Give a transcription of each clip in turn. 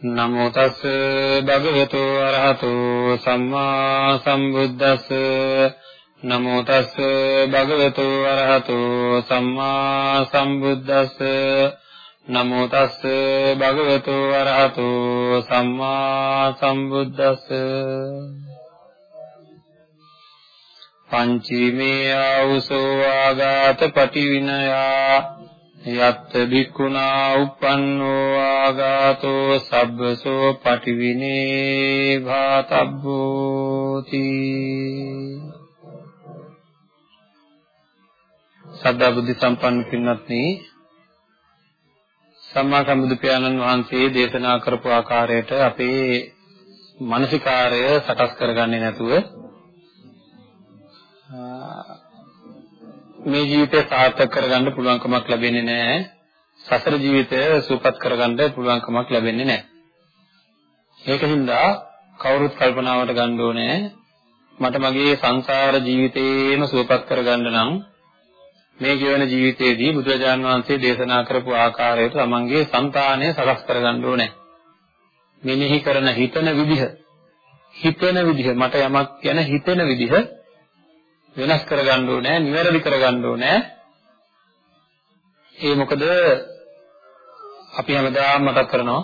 නමෝ තස් භගවතු අරහතෝ සම්මා සම්බුද්දස්ස. නමෝ තස් භගවතු අරහතෝ සම්මා සම්බුද්දස්ස. නමෝ තස් භගවතු අරහතෝ සම්මා සම්බුද්දස්ස. පංචීමේ ආවුසෝ ආගාත පටිවිනයා. යත් බික්කුණා uppannෝ ආගාතෝ සබ්බසෝ පටිවිනේ භාතබ්බෝති සද්ධා බුද්ධ සම්පන්න පින්වත්නි සම්මා සම්බුදු පියාණන් වහන්සේ දේශනා කරපු ආකාරයට අපේ මානසිකාරය සකස් කරගන්නේ නැතුව මේ ජීවිතය සාර්ථක කරගන්න පුළුවන්කමක් ලැබෙන්නේ නැහැ. සසර ජීවිතය සූපත් කරගන්න පුළුවන්කමක් ලැබෙන්නේ නැහැ. ඒකින්ද කවුරුත් කල්පනාවට ගන්න ඕනේ මට මගේ සංසාර ජීවිතේම සූපත් කරගන්න නම් මේ ජීවන ජීවිතයේදී බුදුරජාණන් වහන්සේ දේශනා කරපු ආකාරයට තමන්ගේ సంతානය සකස් කරගන්න ඕනේ. මෙනෙහි කරන හිතන විදිහ හිතන විදිහ මට යමක් ගැන හිතන විදිහ වෙනස් කරගන්න ඕනේ, නිවැරදි කරගන්න ඕනේ. ඒ මොකද අපි හැමදාම මතක් කරනවා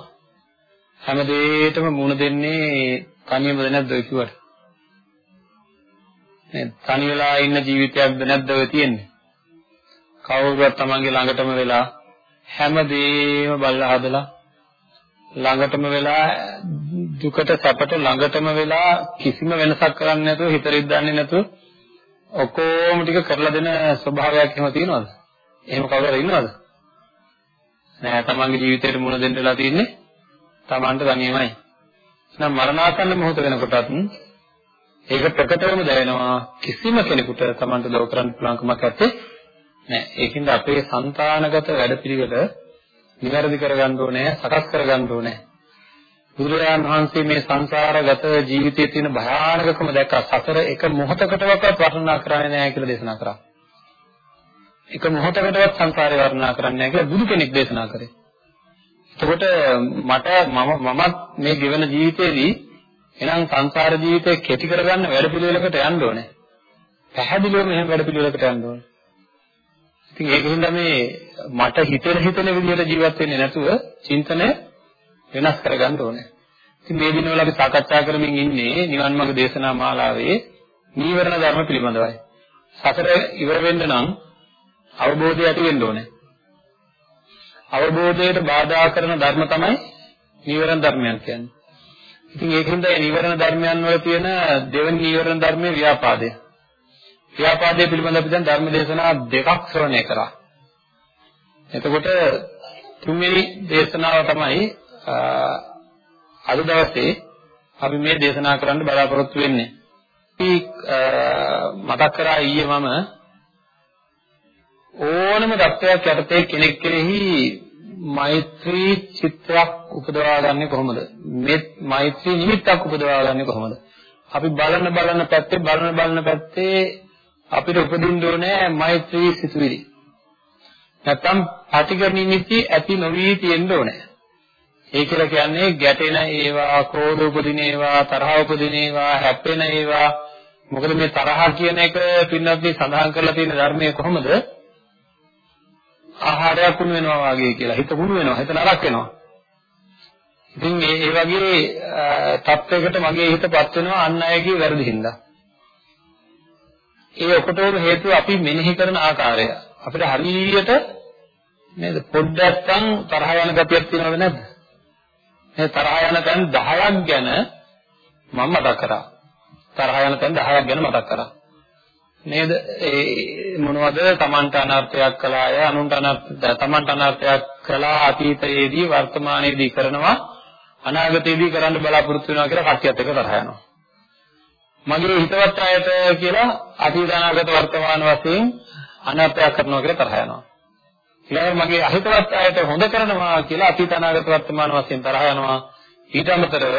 හැම දෙයකටම මුණ දෙන්නේ තනියමද නැද්ද ඔය කිව්වට? නේද? තනි වෙලා ඉන්න ජීවිතයක්ද නැද්ද ඔය තියෙන්නේ? කවුරුවත් Tamange ළඟටම වෙලා හැම දෙයක්ම බලලා හදලා ළඟටම වෙලා දුකට සැපට ළඟටම වෙලා කිසිම වෙනසක් කරන්නේ නැතුව හිත රිද්දන්නේ නැතුව ඔක්කොම ටික කරලා දෙන ස්වභාවයක් එහෙම තියෙනවද? එහෙම කවුරුහරි ඉන්නවද? නෑ තමන්ගේ ජීවිතේට මුණ දෙන්න වෙලා තියෙන්නේ තමන්ට තනියමයි. එහෙනම් මරණාසන්න මොහොත වෙනකොටත් ඒක ප්‍රකටවම දැනෙනවා කිසිම කෙනෙකුට තමන්ට දව කරන්න පුළුවන්කමක් නැත්තේ නෑ. ඒකින්ද අපේ సంతානගත වැඩපිළිවෙල નિවැරදි කරගන්න ඕනේ, සකස් කරගන්න ඕනේ. බුදුරජාණන් වහන්සේ මේ සංසාරගත ජීවිතයේ තියෙන භයානකකම දැක්කා. සතර එක මොහොතකටවත් වර්ණනා කරන්නේ නැහැ කියලා දේශනා කරා. එක මොහොතකටවත් සංසාරේ වර්ණනා කරන්නේ නැහැ කියලා බුදු කෙනෙක් දේශනා කරේ. එතකොට මට මම මමත් මේ ජීවන ජීවිතේදී එනම් සංසාර ජීවිතේ කෙටි කරගන්න වැඩ පිළිවෙලකට යන්න ඕනේ. පැහැදිලිවම එහෙම වැඩ පිළිවෙලකට යන්න ඕනේ. ඉතින් ඒකෙන්ද මේ මට හිතෙන හිතෙන විදිහට ජීවත් වෙන්නේ නැතුව චින්තනය වෙනස් කරගන්න ඕනේ. ඉතින් මේ දිනවල අපි සාකච්ඡා කරමින් ඉන්නේ නිවන් මාර්ග දේශනා මාලාවේ නීවරණ ධර්ම පිළිබඳවයි. සතර ඉවර වෙන්න නම් අවබෝධය ඇති වෙන්න ඕනේ. අවබෝධයට බාධා කරන ධර්ම තමයි නීවරණ ධර්මයන් කියන්නේ. ඉතින් ඒකින්ද මේ නීවරණ ධර්මයන් වල තියෙන දෙවන නීවරණ ධර්මයේ ව්‍යාපාදය. ව්‍යාපාදය පිළිබඳව අපි දැන් ධර්ම දේශනා දෙකක් ශ්‍රවණය කරා. එතකොට තුන්වෙනි දේශනාව තමයි අද දවසේ අපි මේ දේශනා කරන්න බලාපොරොත්තු වෙන්නේ. අපි මතක් කරා ඊයේ මම ඕනම தත්වයක් යටතේ කෙනෙක් කෙරෙහි මෛත්‍රී චිත්තයක් උපදවා ගන්න කොහොමද? මේ මෛත්‍රී නිමිත්තක් උපදවා ගන්න කොහොමද? අපි බලන බලන පැත්තේ බලන බලන පැත්තේ අපිට උපදින්න ඕනේ මෛත්‍රී සිතුවිලි. නැත්තම් පටිඝ ඇති නොවි තියෙන්න ඕනේ. ඒ කියලා කියන්නේ ගැටෙන ඒවා, ක්‍රෝධ උපදින ඒවා, තරහ උපදින ඒවා, හැප්පෙන ඒවා. මොකද මේ තරහ කියන එක පින්නත් සඳහන් කරලා තියෙන ධර්මයේ කොහොමද? ආහාරයක් වුණ වෙනවා වගේ කියලා. හිත වුණ වෙනවා, හිත නරක වෙනවා. ඉතින් මේ ඒ වගේ තත්වයකට මගේ හිතපත් වෙනවා අන් අයගේ වැරදි හින්දා. ඒ ඔකටම හේතුව අපි මෙනෙහි කරන ආකාරය. අපිට හරියට නේද පොඩ්ඩක්නම් තරහ යන ගතියක් තියෙනවද නැද්ද? මේ තරහ යන තැන් 10ක් ගැන මම මතක් කරා. තරහ යන තැන් 10ක් ගැන මතක් කරා. නේද? ඒ මොනවද? Tamanට අනර්ථයක් කළා අය, අනුන්ට අනර්ථ Tamanට අනර්ථයක් කළා අතීතයේදී වර්තමානයේදී කරනවා. අනාගතයේදී කරන්න බලාපොරොත්තු වෙනවා කියලා කට්ටියත් එක්ක තරහ යනවා. මගේ හිතවත් අයට කියලා අතීත අනාගත වර්තමාන වශයෙන් අනාත්මයක් කරනවා කියලා තරහ යනවා. ඊළඟට මගේ අහිතවත් අයට හොඳ කරනවා කියලා අතීත අනාගත වර්තමාන වශයෙන් තරහ යනවා. ඊට අමතරව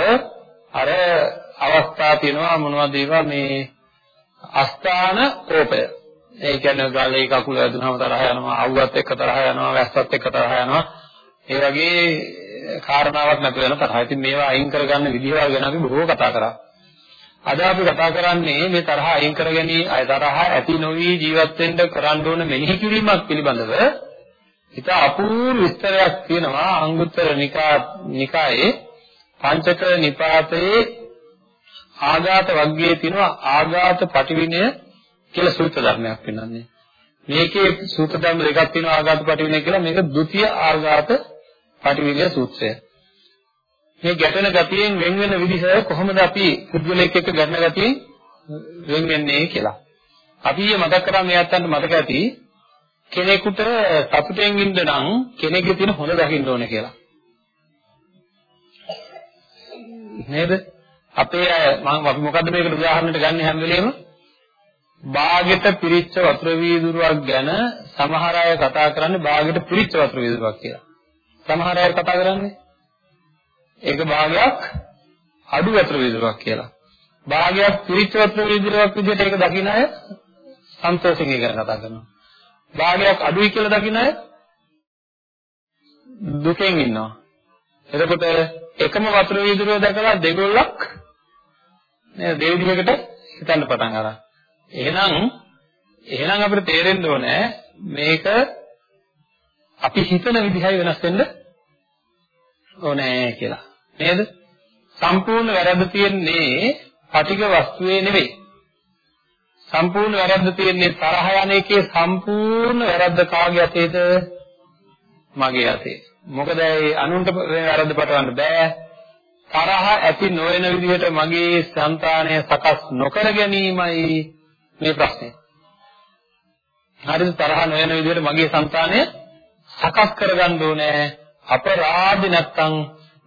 අර අවස්ථා තියෙනවා මොනවද ඒවා මේ අස්ථාන කෝපය. ඒ කියන්නේ ගලේ කකුල වැදුනම තරහ යනවා, අවුවත් එක්ක තරහ යනවා, වැස්සත් එක්ක තරහ යනවා. ඒ වගේ කාරණාවක් නැතු වෙන තරහ. ඉතින් මේවා අයින් කරගන්න විදිහවල් ගැන අපි බොහෝ කතා කරා. අද අපි කතා කරන්නේ මේ තරහ අයින් කරගැනීම, අය තරහ ඇති නොවි ජීවත් වෙන්න කරන්න ඕන මෙනෙහි කිරීමක් පිළිබඳව ඉත අපූර්ව විස්තරයක් තියෙනවා අංගුත්තර නිකායේ පංචක නිපාතයේ ආඝාත වර්ගයේ තියෙනවා ආඝාත පටිවිණය කියලා සූත්‍ර ධර්මයක් වෙනන්නේ. මේකේ සූත්‍ර ධර්ම දෙකක් තියෙනවා ආඝාත පටිවිණය කියලා මේක ဒုတိ ය ආඝාත පටිවිණය සූත්‍රය. මේ ගැටෙන ගතියෙන් වෙන් වෙන විදිහ කොහොමද අපි පුද්ගලයෙක් එක්ක ගැටෙන ගතියෙන් වෙන් වෙන්නේ කියලා. අපි මතක් කරා මේ අත්තන්ට මතක ඇති කෙනෙකුට සතුටෙන් ඉන්න නම් කෙනෙක්ගේ තියෙන හොඳ දකින්න ඕනේ කියලා. නේද? අපේ අය මම අපි මොකද්ද මේකට උදාහරණයක් ගන්න හැම වෙලේම බාගෙට පිරිච්ච වතුර වීදුරුවක් ගැන සමහර අය කතා කරන්නේ බාගෙට පිරිච්ච වතුර වීදුරුවක් කියලා. සමහර අය කතා කරන්නේ ඒක භාගයක් අඩු වතුර වීදුරුවක් කියලා. භාගයක් පිරිච්ච වතුර වීදුරුවක් විදිහට ඒක දකින්න අය සන්තෝෂයෙන් ඒක කතා කරනවා. භාගයක් අඩුයි කියලා දකින්න අය දුකෙන් ඉන්නවා. එතකොට එකම වතුර වීදුරුව දැකලා දෙගොල්ලක් නේද දෙවිදිහකට හිතන්න පටන් අරන්. එහෙනම් එහෙනම් අපිට තේරෙන්න ඕනේ මේක අපි හිතන විදිහයි වෙනස් වෙන්න ඕනේ කියලා. නේද? සම්පූර්ණ වැරද්ද තියෙන්නේ පටික වස්තුවේ නෙවෙයි. සම්පූර්ණ වැරද්ද තියෙන්නේ තරහ යන එකේ සම්පූර්ණ වැරද්ද කාගේ අතේද? මගේ අතේ. මොකද ඒ අනුන්ට වැරද්ද පටවන්න බෑ. තරහ ඇති නොවන විදිහට මගේ సంతානය සකස් නොකර ගැනීමයි මේ ප්‍රශ්නේ. හරිද තරහ නොවන විදිහට මගේ సంతානය සකස් කරගන්න ඕනේ. අපරාධ නැත්තම්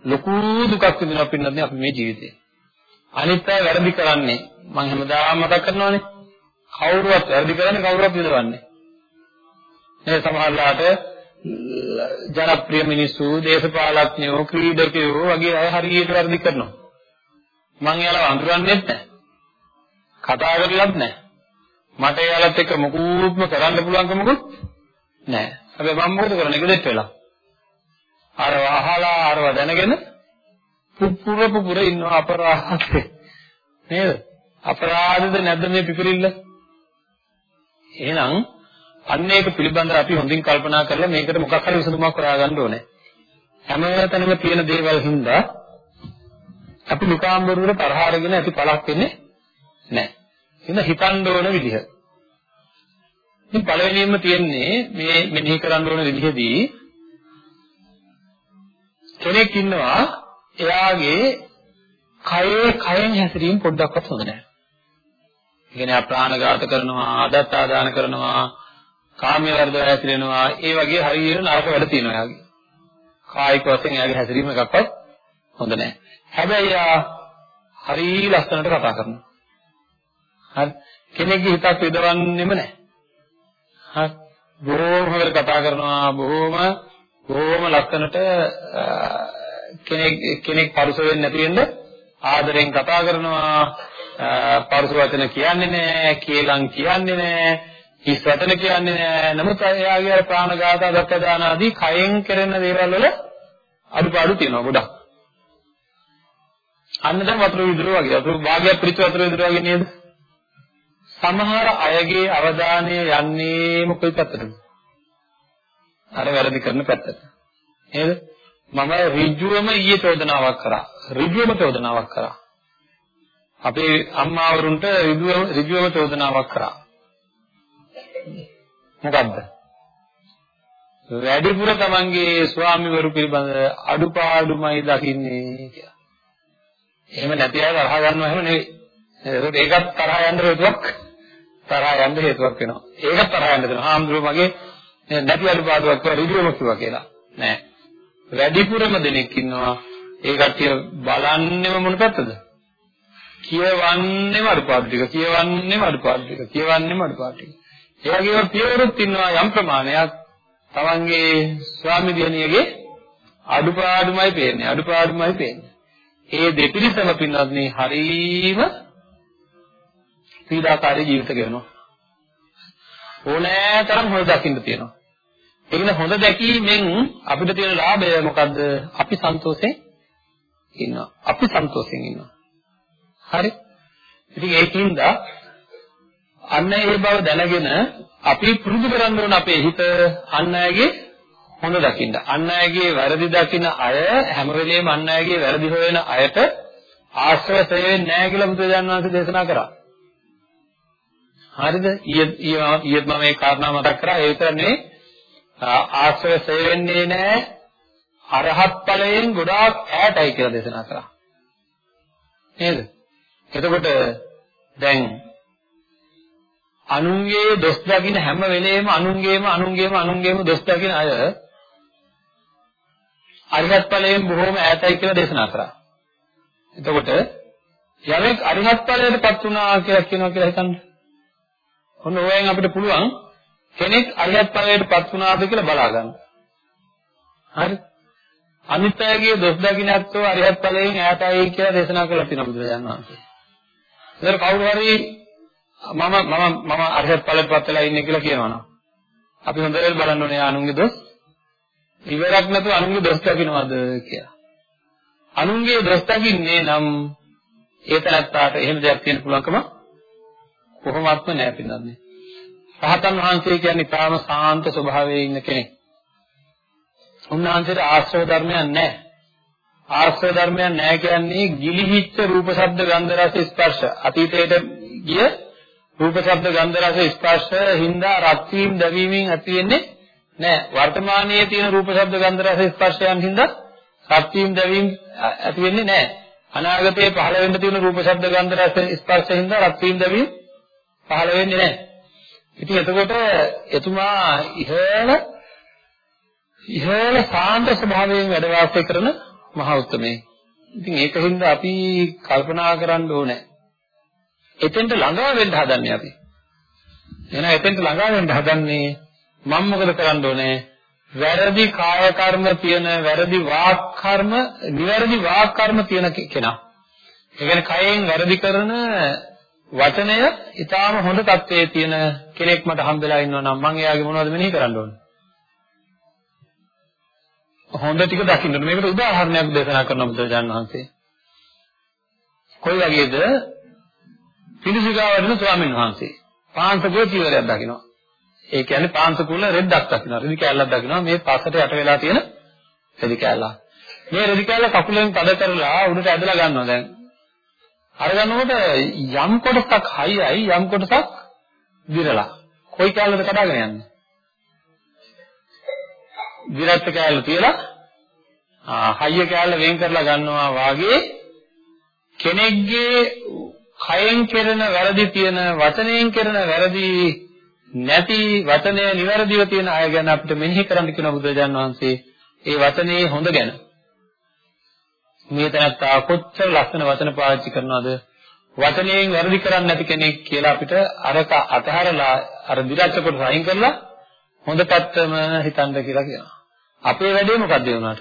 ලොකු දුකක් විඳිනවා පින්නත් අපි මේ ජීවිතේ. අනිත් අය වැරදි කරන්නේ මම හැමදාම මතක් කරනවානේ කවුරුවත් වැරදි කරන්නේ කවුරුවත් විඳවන්නේ. මේ සමහරලාට ජනප්‍රිය මිනිස්සු, දේශපාලඥයෝ, ක්‍රීඩකයෝ වගේ අය හරියට වැරදි කරනවා. මං එයාලව අඳුරන්නේත් නැහැ. කතා කරලත් නැහැ. මට එයාලත් එක්ක මොකුත්ම කරන්න පුළුවන්කමකුත් නැහැ. හැබැයි මම මොකද කරන්නේ? ගෙදෙට්ට වෙලා. අර අහලා අරව දැනගෙන පුපුර පුපුර ඉන්න අපරාධේ. නේද? අපරාධද නැද්ද මේ පිපිරිල්ල? එහෙනම් අන්න ඒක පිළිබඳව අපි හොඳින් කල්පනා කරලා මේකට මොකක් හරි විසඳුමක් හොයාගන්න ඕනේ. හැමතැනම තියෙන දේවල් හින්දා අපි නිකාම්බරුවට තරහ අරගෙන ඇති පළක් වෙන්නේ නැහැ. එහෙනම් හිතන්න ඕන විදිහ. ඉතින් පළවෙනියෙන්ම තියෙන්නේ මේ මෙනෙහි කරන්න ඕන විදිහදී කෙනෙක් ඉන්නවා එයාගේ කයේ කයෙන් හැසිරීම පොඩ්ඩක්වත් හොඳ නැහැ. ඒ කියන්නේ ප්‍රාණඝාත කරනවා, ආදත්තාදාන කරනවා, කාමයේ වර්ධව හැසිරෙනවා ඒ වගේ හරියට නරක වැඩ තියෙනවා එයාගේ. කායික වශයෙන් එයාගේ හැසිරීම එකක්වත් හොඳ නැහැ. හැබැයි එයා හරි ලස්සනට කතා කරනවා. හරි කෙනෙක්ගේ හිතක් යොදවන්නෙම නැහැ. හරි බොහොම හොඳට කතා කරනවා බොහොම බොහොම ලස්සනට කෙනෙක් කෙනෙක් පරුස වෙන්නේ නැති වෙන්න ආදරෙන් කතා කරනවා පරුස වචන කියන්නේ නැහැ කේලම් කියන්නේ නැහැ හිස් වචන කියන්නේ නෑ. නමුත් එයාගේ අර ප්‍රාණඝාත, දත්තදාන ආදී කයෙන් කරන දේවල් වල අඩුපාඩු තියෙනවා ගොඩක්. අන්න දැන් වතුර විදුර වගේ. වතුර භාගයක් පිළිච්ච වතුර විදුර වගේ නේද? සමහර අයගේ අවධානය යන්නේ මොකයි පැත්තටද? අර වැරදි කරන පැත්තට. නේද? මම ඍජුවම ඊයේ චෝදනාවක් කරා. ඍජුවම චෝදනාවක් කරා. අපේ අම්මාවරුන්ට ඍජුවම ඍජුවම චෝදනාවක් කරා. මොකද්ද? වැඩිපුර තමන්ගේ ස්වාමිවරු පිළිබඳ අඩුපාඩුමයි දකින්නේ කියලා. එහෙම නැති අය තරහ ගන්නව එහෙම නෙවෙයි. ඒකත් තරහ යන්න හේතුවක් තරහ යන්න හේතුවක් වෙනවා. ඒකත් තරහ යන්න දෙනවා. හාමුදුරුවෝ මගේ නැති අඩුපාඩුවක් කියලා ඍජුවම කිව්වා කියලා. නෑ. වැඩිපුරම දෙනෙක් ඉන්නවා ඒ කට්ටිය බලන්නෙම මොන පැත්තද? කියවන්නෙම අඩුපාඩු ටික, කියවන්නෙම අඩුපාඩු ටික, කියවන්නෙම අඩුපාඩු ටික. ඒ වගේම පියවරුත් ඉන්නවා යම් ප්‍රමාණයක් තමන්ගේ ස්වාමි දියණියගේ අඩුපාඩුමයි පේන්නේ, අඩුපාඩුමයි පේන්නේ. ඒ දෙපිරිසම පින්වත්නි හරීම පීඩාකාරී ජීවිත ගෙවනවා. ඕනෑතරම් හොඳ දකින්න තියෙනවා. ඒකන හොඳ දැකීමෙන් අපිට තියෙන ලාභය මොකද්ද? අපි සන්තෝෂයෙන් ඉන්නවා. අපි සන්තෝෂයෙන් ඉන්නවා. හරි? ඉතින් ඒකින්ද අන්න ඒ බව දැනගෙන අපි පුරුදු කරන්න ඕන අපේ හිත අන් අයගේ හොඳ දකින්න. අන් අයගේ වැරදි දකින අය හැම වෙලෙම අන් අයගේ වැරදි හොයන අයට ආශ්‍රය වෙන්නේ නැහැ කියලා බුදුරජාණන් වහන්සේ දේශනා කරා. හරිද? ඊයේ මම මේ කාරණා මතක් කරා. ඒ විතර නෙවෙයි ආශ්‍රය වෙන්නේ නැහැ. අරහත් ඵලයෙන් ගොඩාක් ඈතයි කියලා දේශනා කරා. නේද? එතකොට දැන් අනුන්ගේ දොස් දකින්න හැම වෙලේම අනුන්ගේම අනුන්ගේම අනුන්ගේම දොස් දකින්න අය අරිහත් ඵලයෙන් බොහෝම ඈතයි කියලා දේශනා කරා. එතකොට යමෙක් අරිහත් ඵලයටපත් වුණා කියලා කියනවා කියලා හිතන්න. ඔන්න ඕයෙන් අපිට පුළුවන් කෙනෙක් අරිහත් ඵලයටපත් වුණාද කියලා බලා ගන්න. හරි? අනිත් අයගේ දොස් දකින්නත්ෝ අරිහත් ඵලයෙන් ඈතයි කියලා දේශනා කළා තියෙනවා බුදුරජාණන් වහන්සේ. ඒතර කවුරු හරි මම මම මම අරිහත් ඵලයටපත් වෙලා ඉන්නේ කියලා කියනවනම් අපි හොඳට බලන්න ඕනේ අනුන්ගේ දොස් ඉවරක් නැතුව අනුන්ගේ දොස් දකින්නවද කියලා. අනුන්ගේ දොස් දකින්නේ නම් ඒ තැනත්තාට එහෙම දෙයක් තියෙන්න පුළුවන්කම කොහොමත්ම නැහැ පින්නන්නේ. රහතන් වහන්සේ කියන්නේ තාම සාන්ත ස්වභාවයේ ඉන්න කෙනෙක්. උන්වහන්සේට ආශ්‍රව ධර්මයක් නැහැ. ආශ්‍රව ධර්මයක් නැහැ කියන්නේ ගිලිහිච්ච රූප ශබ්ද ගන්ධ රස ස්පර්ශ අතීතයට ගිය රූප ශබ්ද ගන්ධ රස ස්පර්ශ හින්දා රත් වීම දැවීමෙන් ඇති වෙන්නේ නැහැ. වර්තමානයේ තියෙන රූප ශබ්ද ගන්ධ රස ස්පර්ශයන් හින්දා රත් වීම දැවීම ඇති වෙන්නේ නැහැ. අනාගතයේ පහළ වෙන්න තියෙන රූප ශබ්ද ගන්ධ රස ස්පර්ශ හින්දා රත් වීම දැවීම පහළ වෙන්නේ නැහැ. ඉතින් එතකොට එතුමා ඉහළ ඉහළ සාන්ත ස්වභාවයෙන් වැඩ වාසය කරන මහා උත්මේ. ඉතින් ඒකින්ද අපි කල්පනා කරන්න ඕනේ. එතෙන්ට ළඟා වෙන්න හදන්නේ අපි. එහෙනම් එතෙන්ට ළඟා වෙන්න හදන්නේ මම මොකද කරන්න ඕනේ? වැරදි කාය කර්ම තියෙන වැරදි වාක් කර්ම, නිවැරදි වාක් කර්ම තියෙන කෙනා. ඒ කියන්නේ කයෙන් වැරදි කරන වචනය ඊටාම හොඳ තත්වයේ තියෙන කෙනෙක් මට හම්බෙලා ඉන්නවා නම් මම එයාගේ මොනවද මෙනෙහි කරන්න ඕනේ? හොඳ ටික දකින්න ඕනේ. මේකට උදාහරණයක් දේශනා කරන බුදුරජාණන් වහන්සේ. කොයි වගේද? පිළිසිකා වඩන ස්වාමීන් වහන්සේ. පාංශකෝ චීවරයක් දකින්නවා. ඒ කියන්නේ පාංශකුල රෙද්දක් දකින්නවා. රෙදි කෑල්ලක් දකින්නවා. මේ පස්සට යට වෙලා තියෙන රෙදි කෑල්ල. මේ රෙදි කෑල්ල කකුලෙන් තද කරලා උඩට ඇදලා ගන්නවා දැන්. අරගන්නකොට යම් කොටසක් හයියයි යම් කොටසක් දිරලා. කොයි කැලලද කඩාගෙන යන්නේ? දිරත් කැලල තියලා හයිය කැලල වෙන් කරලා ගන්නවා වාගේ කෙනෙක්ගේ කයෙන් කෙරෙන වැරදි තියෙන වචනයෙන් කෙරෙන වැරදි නැති වචනය નિවරදිව තියෙන අය ගැන අපිට මෙනෙහි කරන්න කියන බුදුරජාන් වහන්සේ ඒ වචනේ හොඳ ගැන මේ තැනත්තා කොච්චර ලස්සන වචන පාවිච්චි කරනවද වචනයෙන් වැරදි කරන්නේ නැති කෙනෙක් කියලා අපිට අරක අතහැරලා අර දිරච්ච කොට අයින් කරලා හොඳ පැත්තම හිතන්න කියලා කියනවා. අපේ වැඩේ මොකද්ද වුණාට?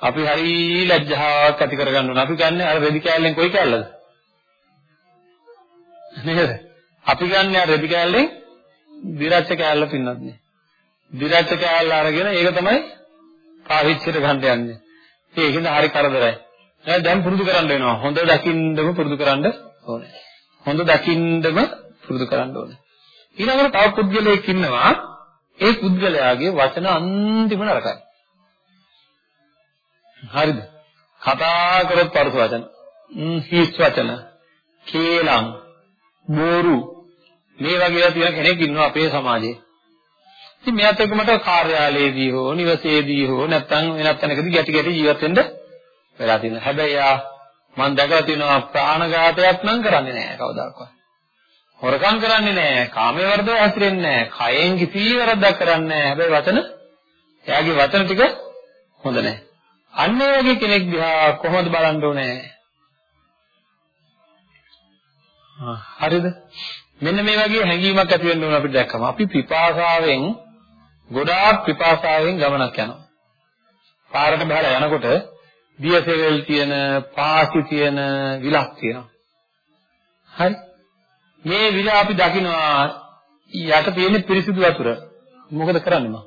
අපි හරි ලැජ්ජාවක් ඇති කරගන්න ඕන. අපි ගන්න අර රෙදි කෑල්ලෙන් කොයි කෑල්ලද? නේද? අපි ගන්න අර රෙදි කෑල්ලෙන් දිරච්ච කෑල්ල පින්නත් නේ. දිරච්ච කෑල්ල අරගෙන ඒක තමයි පාවිච්චිට ගන්න යන්නේ. ඒකින්ද හරි කරදරයි. දැන් පුරුදු කරන්න වෙනවා. හොඳ දකින්නම පුරුදු කරන්න ඕනේ. හොඳ දකින්නම පුරුදු කරන්න ඕනේ. ඊළඟට තව පුද්ගලයෙක් ඉන්නවා. ඒ පුද්ගලයාගේ වචන අන්තිම නරකයි. හරිද? කතා කරොත් පරස වචන. හිස් වචන. කේලම්. බෝරු. මේ වගේ තියෙන කෙනෙක් ඉන්නවා අපේ සමාජයේ. ඉතින් මෙයාත් එක්ක මට කාර්යාලයේදී හෝ නිවසේදී හෝ නැත්නම් වෙනත් තැනකදී ගැටි ගැටි ජීවත් වෙන්න වෙලා තියෙනවා. හැබැයි යා මම දැකලා තියෙනවා ප්‍රාණඝාතයක් නම් කරන්නේ නැහැ කවදාකවත්. හොරකම් කරන්නේ නැහැ, කාමයේ වර්ධව හැසිරෙන්නේ නැහැ, කයෙන් කිසි වරදක් කරන්නේ නැහැ. හැබැයි වචන එයාගේ වචන ටික හොඳ නැහැ. අන්න ඒ වගේ කෙනෙක් දිහා කොහොමද බලන්න ඕනේ? හරිද? මෙන්න මේ වගේ හැඟීමක් ඇති වෙන්න ඕන අපිට දැක්කම. අපි පිපාසාවෙන් ගොඩාක් පිපාසාවෙන් ගමනක් යනවා. පාරට බහලා යනකොට දියසෙවල් තියෙන, පාසි තියෙන විලක් තියෙනවා. හරි? මේ විල අපි දකිනවා. යට තියෙන පිරිසිදු වතුර. මොකද කරන්නේ මම?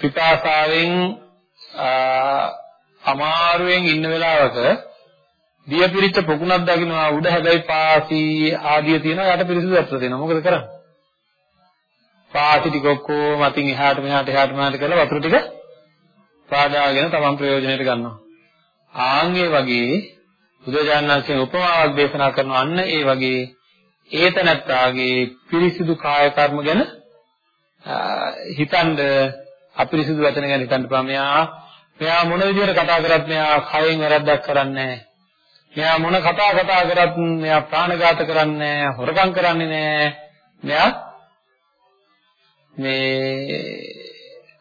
පිපාසාවෙන් අමාරුවෙන් ඉන්න වෙලාවක දිය පිරිච්ච පොකුණක් දකින්නවා උඩ හැබැයි පාසි ආදිය තියෙනවා. යට පිරිසිදු වතුර තියෙනවා. මොකද කරන්නේ? පාසි ටික ඔක්කොම අතින් එහාට මෙහාට එහාට මෙහාට කරලා වතුර ටික පාදාගෙන තමන් ප්‍රයෝජනෙට ගන්නවා. ආන්ගේ වගේ බුදුජානනාංශයෙන් උපමාවක් දේශනා කරන අන්න ඒ වගේ ඒතනත්තාගේ පිරිසිදු කාය කර්ම ගැන හිතනද අපිරිසිදු වචන ගැන හිතන්න පුළුවන්. මෙයා මෙයා මොන විදිහට කතා කරත් මෙයා කයෙන් වැරද්දක් කරන්නේ නැහැ. මෙයා මොන කතා කතා කරත් මෙයා ප්‍රාණඝාත කරන්නේ නැහැ, හොරකම් කරන්නේ නැහැ. මෙයා මේ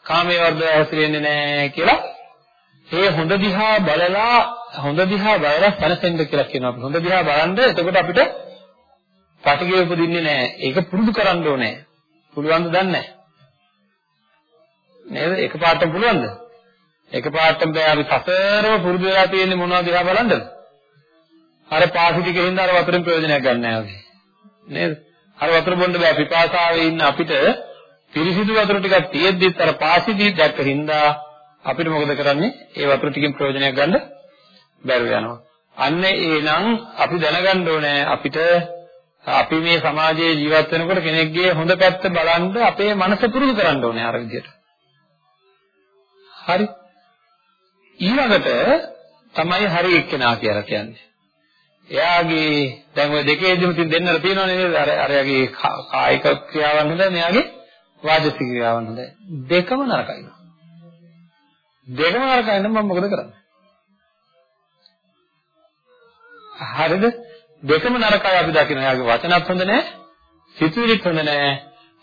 කාමයේ වර්ධව හැසිරෙන්නේ නැහැ කියලා ඒ හොඳ දිහා බලලා හොඳ දිහා බලලා සැලසෙන්න කියලා කියනවා අපි. හොඳ දිහා බලන්න එතකොට අපිට පටිඝය උපදින්නේ නැහැ. ඒක පුරුදු කරන්න ඕනේ. පුළුවන් ද දන්නේ නැහැ. නේද? එකපාරටම පුළුවන්ද? එකපාරටම බෑ අපි සසරම පුරුදු වෙලා තියෙන්නේ මොනවද දිහා බලන්නද? අර පාසි ටිකේ හින්දා අර වතුරෙන් ප්‍රයෝජනයක් ගන්න නැහැ වගේ. නේද? අර වතුර බොන්න බෑ පිපාසාවේ ඉන්න අපිට පිරිසිදු වතුර ටිකක් තියෙද්දිත් අර පාසි දී දැක්ක හින්දා අපිට මොකද කරන්නේ? ඒ වතුර ටිකෙන් ප්‍රයෝජනයක් ගන්න බැරුව යනවා. අන්න ඒනම් අපි දැනගන්න ඕනේ අපිට අපි මේ සමාජයේ ජීවත් වෙනකොට කෙනෙක්ගේ හොඳ පැත්ත බලන්න අපේ මනස පුරුදු කරන්න ඕනේ අර විදිහට. හරි. ඊළඟට තමයි හරි එක්කෙනා කියලා කියන්නේ. එයාගේ දැන් ওই දෙකේදීම තින් දෙන්නට තියෙනවනේ නේද? අර අරයාගේ කායික ක්‍රියාවන් හොඳයි මෙයාගේ වාචික ක්‍රියාවන් හොඳයි. දෙකම නරකයි. දෙකම නරකයි නම් මම මොකද කරන්නේ? හරිද? දෙකම නරකයි අපි දකින්න. එයාගේ වචනත් හොඳ නැහැ, සිතුවිලිත් හොඳ නැහැ.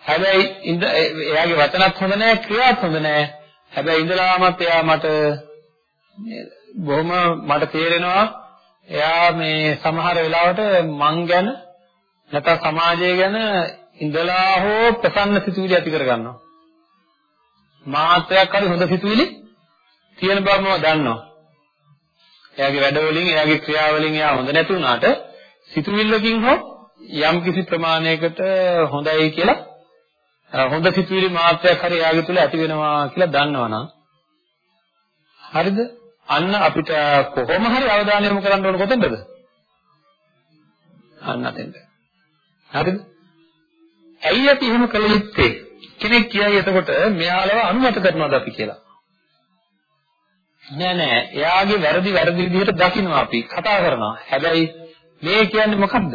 හැබැයි එයාගේ වචනත් හොඳ නැහැ, ක්‍රියාත් හොඳ නැහැ. හැබැයි ඉඳලාමත් එයා මට බොහොම මට තේරෙනවා එයා මේ සමහර වෙලාවට මං ගැන නැත්නම් සමාජය ගැන ඉඳලා හෝ ප්‍රසන්න සිතුවිලි ඇති කර ගන්නවා. මාත්‍රයක් හරි හොඳ සිතුවිලි තියෙන බව මම දන්නවා. එයාගේ වැඩවලින් එයාගේ ක්‍රියාවලින් එයා හොඳ නැති වුණාට සිතුවිල්ලකින් හෝ යම් කිසි ප්‍රමාණයකට හොඳයි කියලා හොඳ සිතුවිලි මාත්‍රයක් හරි එයාගේ තුල ඇති වෙනවා කියලා දන්නවනම් හරිද? අන්න අපිට කොහොම හරි අවධානය යොමු කරන්න ඕන කොතෙන්ද? අන්න අතෙන්ද. හරිද? ඇයි අපි එහෙම කළ යුත්තේ? කෙනෙක් කියයි එතකොට මෙයාලව අනුමත කරනවද අපි කියලා. නෑ නෑ එයාගේ වැරදි වැරදි විදිහට දකින්නවා අපි කතා කරනවා. හැබැයි මේ කියන්නේ මොකද්ද?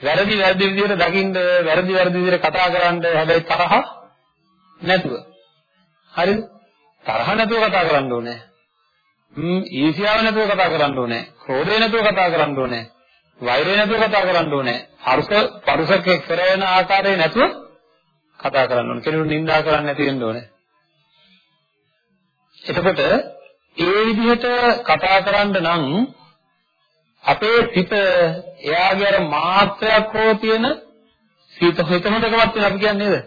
වැරදි වැරදි විදිහට දකින්න වැරදි වැරදි විදිහට කතා කරන්න හැබැයි තරහ නැතුව. හරිද? තරහ නැතුව කතා කරන්න ඕනේ. හ්ම් ඊර්ෂ්‍යාව නැතුව කතා කරන්න ඕනේ. ක්‍රෝධය නැතුව කතා කරන්න ඕනේ. වෛරය නැතුව කතා කරන්න ඕනේ. අරුස පරුසක කරන ආකාරය නැතුව කතා කරන්න ඕනේ. කෙනෙකුට නිඳා කරන්න නැති වෙන්න ඕනේ. එතකොට ඒ විදිහට කතා කරන්න නම් අපේ සිත එයාගේ අර මාත්‍රයක් හෝ තියෙන සිත හිතමදකවත් වෙන අපි කියන්නේ නේද?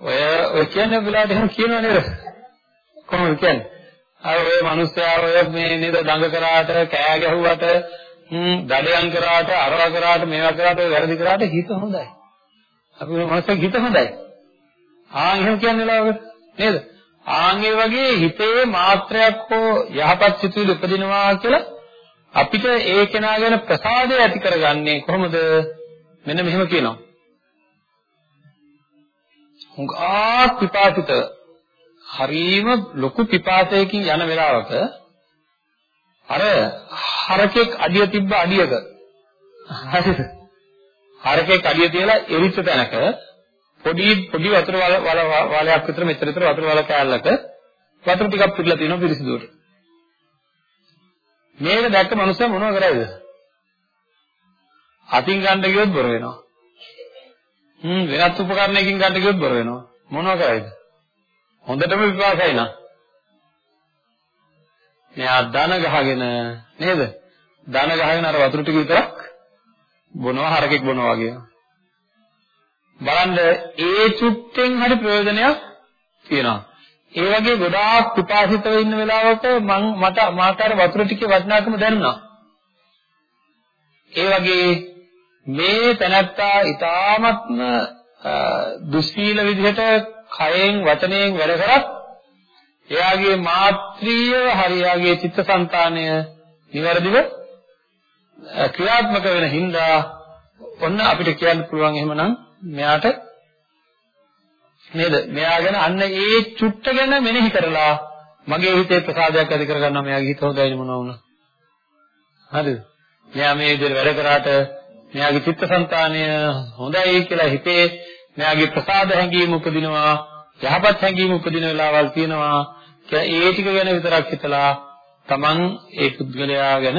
ඔය ඔය කියන්නේ වෙලාවට එහෙම කියනව නේද? කොහොමද කියන්නේ? අර ඔය මිනිස්සයා ඔය මේ නේද දඟ කරාට කෑ ගැහුවට හ්ම් දඩයන් කරාට අරවා කරාට මේවා කරාට ඔය වැරදි කරාට හිත හොඳයි. අපි මොනවද හිත හොඳයි. ආන් එහෙම කියන්නේ වෙලාවකට නේද? ආන් ඒ වගේ හිතේ මාත්‍රයක් හෝ යහපත් සිතුවිලි උපදිනවා කියලා අපිට ඒ කෙනා ගැන ප්‍රසාදය ඇති කරගන්නේ කොහොමද? මෙන්න මෙහෙම කියනවා. හුඟා පිපාසිත හරීම ලොකු පිපාසයකින් යන වෙලාවක අර හරකෙක් අඩිය තිබ්බ අඩියක හරිද? හරකෙක් අඩිය තියලා එරිච්ච තැනක පොඩි පොඩි වතුර වලයක් විතර මෙතන විතර වතුර වල කෑල්ලක වතුර ටිකක් පිරලා තියෙනවා පිරිසිදුවට. මේක දැක්ක මනුස්සයා මොනව කරයිද? අතින් ගන්න ගියොත් බොර වෙනවා. හ්ම් වෙනත් උපකරණයකින් ගන්න ගියොත් බොර වෙනවා. මොනව කරයිද? හොඳටම විපාකයි නා. මෙයා ධන ගහගෙන නේද? ධන ගහගෙන අර වතුර ටික විතරක් බොනවා හරකෙක් බොනවා වගේ. බලන්න ඒ චුට්ටෙන් හරි ප්‍රයෝජනයක් තියෙනවා. ඒ වගේ ගොඩාක් පිපාසිතව ඉන්න වෙලාවක මං මට මාතර වතුර ටිකේ වටිනාකම දැනුණා. ඒ වගේ මේ තැනත්තා ඊ타ත්ම දුස්සීල විදිහට කයෙන් වචනයෙන් වැඩ කරත් එයාගේ මාත්‍රිය හරියාගේ චිත්තසංතානය નિවරදිව ක්‍රියාත්මක වෙන හින්දා ඔන්න අපිට කියන්න පුළුවන් එහෙමනම් මෙයාට නේද? මෙයා ගැන අන්න ඒ චුට්ට ගැන මෙනෙහි කරලා මගේ හිතේ ප්‍රසාදයක් ඇති කරගන්නවා මෙයාගේ හිත හොඳයි මොනවා වුණා. හරිද? මෙයා මේ විදිහට වැඩ කරාට මෙයාගේ චිත්තසංතානය හොඳයි කියලා හිතේ මෙයාගේ ප්‍රසාද හැඟීම උපදිනවා යහපත් හැඟීම උපදින වෙලාවල් තියෙනවා කියලා ඒ ටික ගැන විතරක් හිතලා Taman ඒ පුද්ගලයා ගැන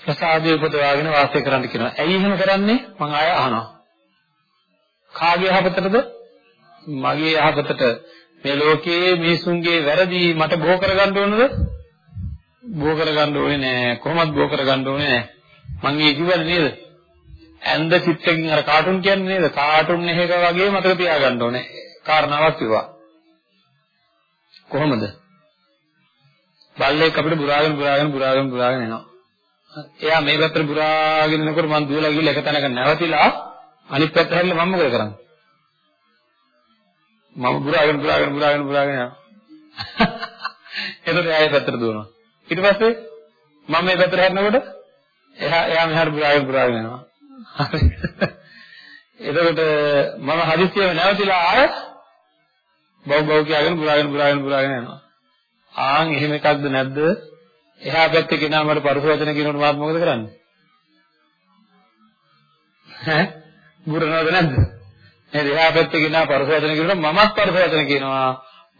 ප්‍රසාදයේ උපදවාගෙන වාසය කරන්න කියනවා. ඇයි එහෙම කරන්නේ? මම ආය අහනවා. කාගේ යහපතටද? මගේ යහපතට. මේ ලෝකයේ මිනිසුන්ගේ වැරදි මට බෝ කරගන්න ඕනද? බෝ කරගන්න ඕනේ නෑ. කොහොමද බෝ කරගන්න ඕනේ නෑ. මං ඒ කිව්වනේ නේද? ඇන්ද චිත්තකින් අර කාටුන් කියන්නේ නේද? කාටුන් එකක වගේ මතක තියාගන්න ඕනේ. කාරණාවක් කිව්වා. කොහොමද? බල්ලෙක් අපිට බුරාගෙන බුරාගෙන බුරාගෙන බුරාගෙන එනවා. එයා මේ පැත්තට බුරාගෙන එනකොට මං දුවලා ගිහලා එක තැනක නැවතිලා අනිත් පැත්ත හැරිලා මම මොකද කරන්නේ? මම බුරාගෙන බුරාගෙන බුරාගෙන බුරාගෙන යනවා. එතකොට එයා ඒ පැත්තට දුවනවා. ඊට පස්සේ මම මේ පැත්තට හැරෙනකොට එහා එයා මෙහාට බුරාගෙන බුරාගෙන යනවා. එතකොට මම හදිස්සියම නැවතිලා ආය බව් බව් කියලාගෙන බුරාගෙන බුරාගෙන බුරාගෙන යනවා. ආන් එහෙම එකක්ද නැද්ද? එහා පැත්තේ කෙනා මට පරස වචන කියනකොට මාත් මොකද කරන්නේ? ඈ බුරනවද නැද්ද? නේද? එහා පැත්තේ කෙනා පරස වචන කියනකොට මමත් පරස වචන කියනවා.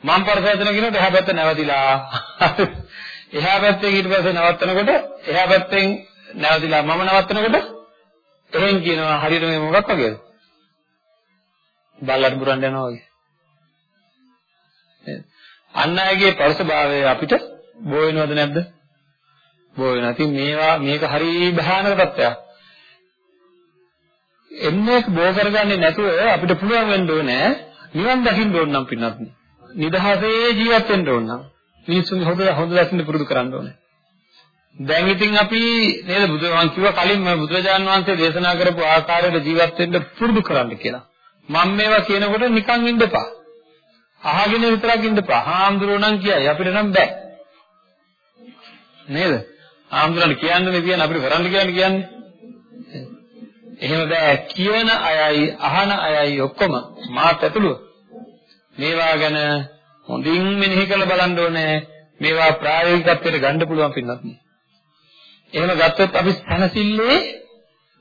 මම පරස වචන කියනකොට එහා පැත්ත නැවතිලා. එහා පැත්තේ ඊට පස්සේ නවත්තනකොට එහා පැත්තෙන් නැවතිලා මම නවත්තනකොට එහෙන් කියනවා හරියට මේ මොකක් වගේද? බල්ලට බුරන්න යනවා වගේ. අන්න අයගේ පරසභාවය අපිට බෝ වෙනවද නැද්ද? බෝ වෙනවා. ඉතින් මේවා මේක හරි භයානක තත්ත්වයක්. එන්නේ බෝ කරගන්නේ නැතුව අපිට පුළුවන් වෙන්න ඕනේ නිවන් දකින්න ඕන නම් පින්නත්. නිදහසේ ජීවත් වෙන්න ඕන නම් මිනිස්සුන්ගේ හොඳ හොඳ දකින්න පුරුදු කරන්න ඕනේ. දැන් ඉතින් අපි නේද බුදු මම කිව්වා කලින් මම බුදුරජාන් වහන්සේ දේශනා කරපු ආකාරයට ජීවත් වෙන්න පුරුදු කරන්න කියලා. මම මේවා කියනකොට නිකන් ඉන්නපා. අහගෙන විතරක් ඉන්නපා. හාමුදුරුවෝ නම් කියයි අපිට නම් බෑ. නේද? හාමුදුරන්ට කියන්නේ කියන්නේ අපිට කරන්න කියන්නේ කියන්නේ. එහෙම බෑ කියන අයයි අහන අයයි ඔක්කොම මාත් ඇතුළුව. මේවා ගැන හොඳින් මෙනෙහි කරලා බලන්න ඕනේ. මේවා ප්‍රායෝගිකත්වයට ගන්න පුළුවන් පින්නත් නේ. එහෙම ගත්තොත් අපි සනසිල්ලේ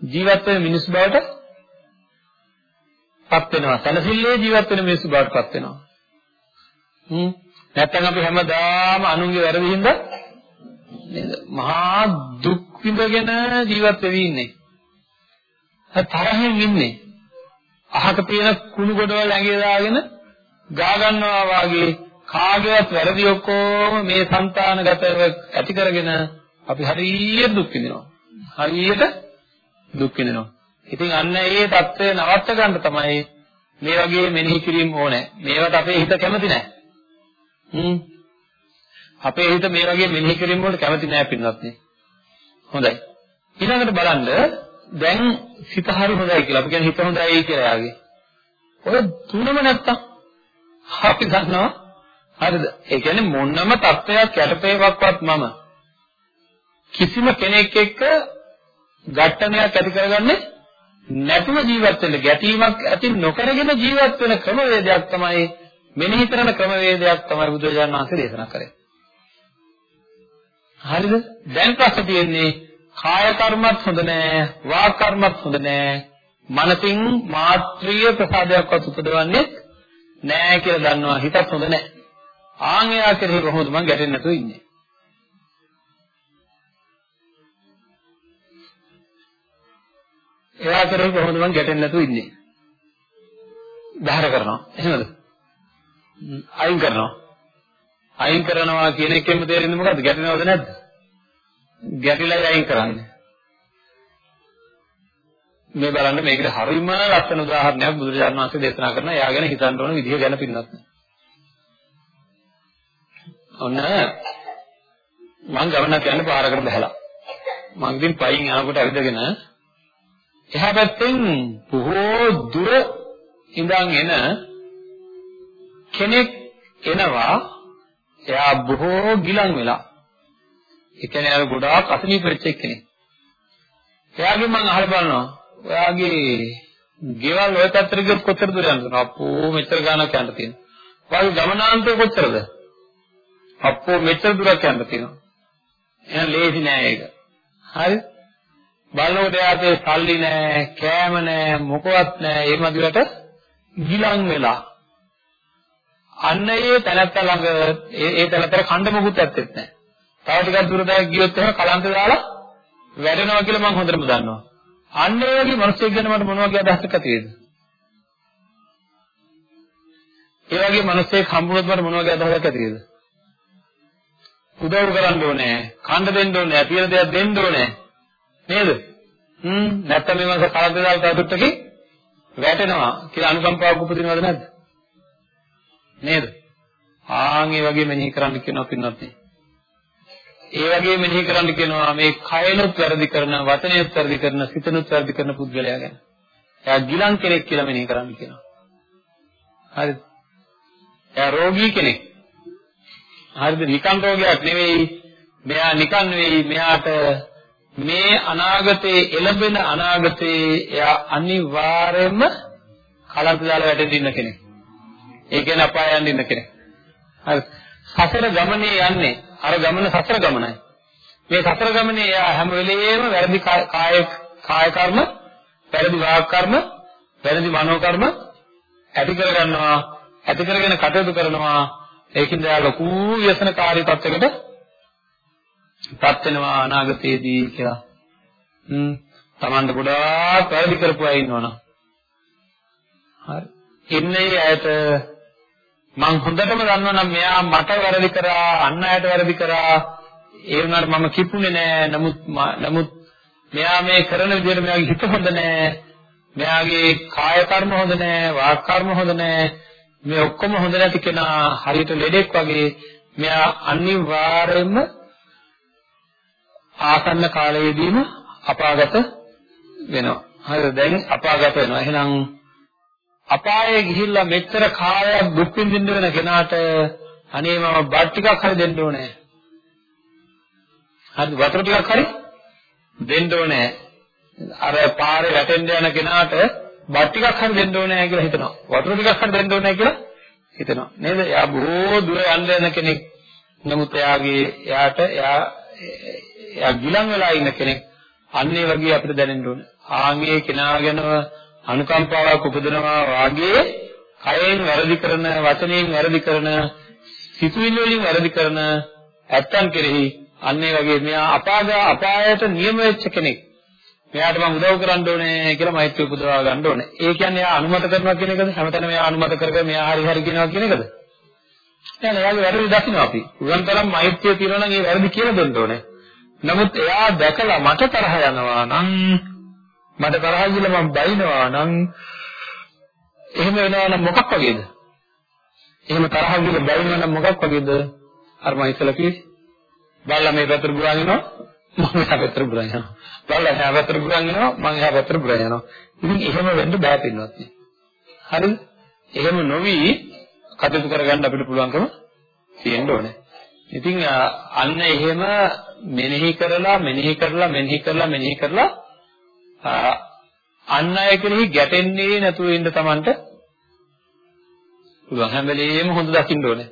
ජීවත් වෙන මිනිස් බවට පත් වෙනවා. සනසිල්ලේ ජීවත් වෙන මිනිස් බවට පත් වෙනවා. හ්ම්. නැත්තම් අපි හැමදාම අනුන්ගේ වැරදි හින්දා නේද? මහා දුක් විඳගෙන ජීවත් වෙවි ඉන්නේ. තරහෙන් ඉන්නේ. අහක තියෙන කුණු ගොඩවල් ඇඟේ දාගෙන ගා ගන්නවා වාගේ කාගේවත් වැරදි ඔක්කොම මේ సంతානගතව ඇති කරගෙන අපි හරියට දුක් විඳිනවා. හරියට දුක් විඳිනවා. ඉතින් අන්න ඒ தත්ත්වය නවත්ත ගන්න තමයි මේ වගේ මෙනෙහි කිරීම ඕනේ. මේවට අපේ හිත කැමති නැහැ. හ්ම්. අපේ හිත මේ වගේ මෙනෙහි කිරීම වලට කැමති නැහැ පින්වත්නි. හොඳයි. ඊළඟට බලන්න දැන් හිත හරි හොඳයි කියලා. අපි කියන්නේ හිත හොඳයි කියලා යාගේ. ඔය තුනම නැත්තම් අපි දන්නවා හරිද? ඒ කියන්නේ මොනම තත්ත්වයක් යටපේවක්වත් මම කිසිම කෙනෙක් එක්ක ගැටණයක් ඇති කරගන්නේ නැතුව ජීවත් වෙන්න ගැටීමක් ඇති නොකරගෙන ජීවත් වෙන ක්‍රමවේදයක් තමයි මෙනෙහි කරන ක්‍රමවේදයක් තමයි බුදුරජාණන් වහන්සේ දේශනා කරේ. හරිද? දැන් ප්‍රශ්න තියෙන්නේ කාය කර්මත් හොඳ නෑ, වාක් කර්මත් හොඳ නෑ. මනසින් මාත්‍රීය ප්‍රසාදයක්වත් උපදවන්නේ නෑ කියලා දන්නවා හිතත් හොඳ නෑ. ආන් එයා කෙරෙහි කොහොමද මං ගැටෙන්නේ නැතුව ඉන්නේ? එයා කරේ කොහොමද මං ගැටෙන්නේ නැතුව ඉන්නේ? බහැර කරනවා. එහෙමද? අයින් කරනවා. අයින් කරනවා කියන එකෙන්ම තේරෙන්නේ මොකද්ද? ගැටෙනවද නැද්ද? ගැටිලා අයින් කරන්නේ. මේ බලන්න මේකට හරියම ලස්සන උදාහරණයක් බුදුරජාණන් වහන්සේ දේශනා කරනවා. එයා ගැන හිතන්න ඕන විදිහ ගැන පින්නත්. ඔන්න මං ගමනක් යන්න පාරකට බහැලා. මං ඉතින් පයින් යනකොට ඇවිදගෙන එහා පැත්තෙන් බොහෝ දුර ඉඳන් එන කෙනෙක් එනවා එයා බොහෝ ගිලන් වෙලා ඒ කියන්නේ අර ගොඩාක් අසනීප වෙච්ච කෙනෙක් එයාගෙන් මම අහලා බලනවා. ඔයාගේ ගෙවල් ඔය පැත්තට ගියොත් කොච්චර දුර යනවද? අපෝ මෙච්චර ගාණක් යන්න තියෙනවා. ඔයාගේ ගමනාන්තය කොච්චරද? අපෝ මෙච්චර දුරක් යන්න තියෙනවා. එහෙනම් ලේසි නෑ ඒක. හරි. බලනකොට එයාට සල්ලි නෑ කෑම නෑ මොකවත් නෑ. ඒ මදිවට ගිලන් වෙලා. අන්න ඒ තැනත්ත ළඟ ඒ ඒ තැනත්තට කණ්ඩ මොකුත් ඇත්තෙත් නැහැ. තව ටිකක් දුර දැක් ගියොත් එහෙම කලන්ත දාලා වැඩනවා කියලා මම හොඳටම දන්නවා. අන්න ඒ වගේ මිනිස්සෙක් ගැන මට මොන වගේ අදහසක් ඇති වේද? ඒ වගේ මිනිස්සෙක් හම්බුනොත් මට මොන වගේ අදහසක් ඇති වේද? උදව් කරන්න ඕනේ, කණ්ඩ දෙන්න ඕනේ, තියෙන දේක් දෙන්න ඕනේ. නේද? හ්ම් නැත්නම් මේ මාස කලන්ත දාලා තවදුරටකින් වැටෙනවා කියලා අනුකම්පාවක් උපදිනවද නැද්ද? නේද? ආන් ඒ වගේ මෙනෙහි කරන්න කියනවා පින්නත් ඒ වගේ මෙනෙහි කරන්න කියනවා මේ කයනොත් වැරදි කරන, වචනයොත් වැරදි කරන, සිතනොත් වැරදි කරන පුද්ගලයා ගැන. එයා ගිලන් කෙනෙක් කියලා මෙනෙහි කරන්න කියනවා. හරිද? එයා රෝගී කෙනෙක්. හරිද? නිකන් රෝගයක් නෙවෙයි. මෙයා නිකන් නෙවෙයි. මෙයාට මේ අනාගතයේ එළඹෙන අනාගතයේ එයා අනිවාර්යයෙන්ම කලන්ත දාලා වැටෙන්න ඉන්න කෙනෙක්. ඒ කියන්නේ අපාය යන්න ඉන්න කෙනෙක්. හරි. සසර ගමනේ යන්නේ අර ගමන සසර ගමනයි. මේ සසර ගමනේ එයා හැම වෙලෙම වැරදි කාය කාය කර්ම, වැරදි වාග් කර්ම, වැරදි මනෝ කර්ම ඇති කර ගන්නවා, ඇති කරගෙන කටයුතු කරනවා. ඒකින්ද එයා ලොකු ව්‍යසනකාරී තත්යකට පත් වෙනවා අනාගතයේදී කියලා. හ්ම්. Tamanda ගොඩාක් වැරදි කරපු අය ඉන්නවනම්. හරි. ඉන්නේ ඇයට මං හොඳටම දන්නවා නම් මෙයා මට වැරදි කරා අන් අයට වැරදි කරා. ඒ වුණාට මම කිපුනේ නෑ. නමුත් නමුත් මෙයා මේ කරන විදිහට මෙයාගේ හිත හොඳ නෑ. මෙයාගේ කාය කර්ම හොඳ නෑ වාක් කර්ම හොඳ නෑ. මේ ඔක්කොම හොඳ නැති කෙනා හරියට ලෙඩෙක් වගේ මෙයා අනිවාර්යයෙන්ම ආසන්න කාලයේදීම අපාගත වෙනවා. හරිද? දැන් අපාගත වෙනවා. එහෙනම් අපායේ ගිහිල්ලා මෙච්චර කාලයක් දුක් විඳින්න වෙන කෙනාට අනේ මම බත් ටිකක් හරි දෙන්න ඕනේ. හරි වතුර ටිකක් හරි දෙන්න ඕනේ. අර පාරේ වැටෙන්න යන කෙනාට බත් ටිකක් හරි දෙන්න ඕනේ කියලා හිතනවා. වතුර ටිකක් හරි දෙන්න ඕනේ කියලා හිතනවා. නේද? එයා බොහෝ දුර යන්න යන කෙනෙක්. නමුත් එයාගේ එයාට එයා එයා ගිලන් වෙලා ඉන්න කෙනෙක්. අන්න ඒ වගේ අපිට දැනෙන්න ඕනේ. ආන්ගේ කෙනා ගැනව අනුකම්පාවක් උපදිනවා වාගේ කයෙන් වැරදි කරන වචනයෙන් වැරදි කරන සිතුවිලි වලින් වැරදි කරන ඇත්තන් කෙරෙහි අන්න ඒ වගේ මෙයා අපාග අපායට නියම වෙච්ච කෙනෙක්. මෙයාට මම උදව් කරන්න ඕනේ කියලා මෛත්‍රී උපදවා ගන්න ඕනේ. ඒ කියන්නේ එයා අනුමත කරනවා කියන එකද? හැමතැනම එයා අනුමත කරගෙන මෙයා හරි හරි කියනවා කියන එකද? නෑ එයාගේ වැරදි දකින්න අපි. උගන් තරම් මෛත්‍රිය තියෙනවා නම් ඒ වැරදි කියලා දෙන්න ඕනේ. නමුත් එයා දැකලා මට තරහ යනවා නම් මට තරහ ගිහලා මම බයිනවා නම් එහෙම වෙනවා නම් මොකක් වගේද? එහෙම තරහ ගිහලා බයිනවා නම් මොකක් වගේද? අර මම ඉස්සලා කිව්වේ. බල්ලා මේ පැත්තට බුරන් යනවා මම එහා පැත්තට බුරන් යනවා. බල්ලා එහා පැත්තට බුරන් යනවා මම එහා පැත්තට බුරන් යනවා. ඉතින් එහෙම වෙන්න බෑ පින්වත්. හරිද? එහෙම නොවි කටයුතු කරගන්න අපිට පුළුවන්කම තියෙන්න ඕනේ. ඉතින් අන්න එහෙම මෙනෙහි කරලා මෙනෙහි කරලා මෙනෙහි කරලා මෙනෙහි කරලා අන් අය කෙරෙහි ගැටෙන්නේ නැතුව ඉන්න Tamanට පුළුවන් හැම වෙලෙම හොඳ දකින්න ඕනේ.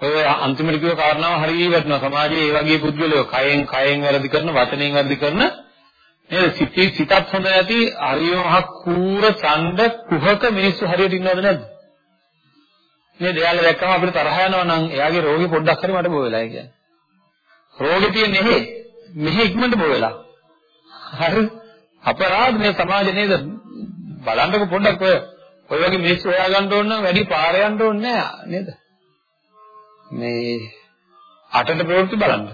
ඔය අන්තිමට කිව්ව කාරණාව හරිය වැටෙනවා. සමාජයේ මේ වගේ පුද්ගලයෝ කයෙන් කයෙන් වැරදි කරන, වචනෙන් වැරදි කරන නේද? සිතේ සිතත් හොඳ නැති හරියමහ කූර ඡණ්ඩ කුහක මිනිස්සු හරියට ඉන්නවද නැද්ද? නේද? එයාලා දැක්කම අපිට තරහ යනවා නම් එයාගේ රෝගේ පොඩ්ඩක් හරි මට බෝ වෙලා කියන්නේ. රෝගේ තියෙන්නේ මෙහෙ. මෙහෙ ඉක්මනට බෝ වෙලා. හරි? අපරාධ මේ සමාජ නේද බලන්නකො පොඩ්ඩක් ඔය ඔය වගේ මිනිස්සු හොයාගන්න ඕන නම් වැඩි පාර යන්න ඕනේ නෑ නේද? මේ අටට ප්‍රවෘත්ති බලන්න.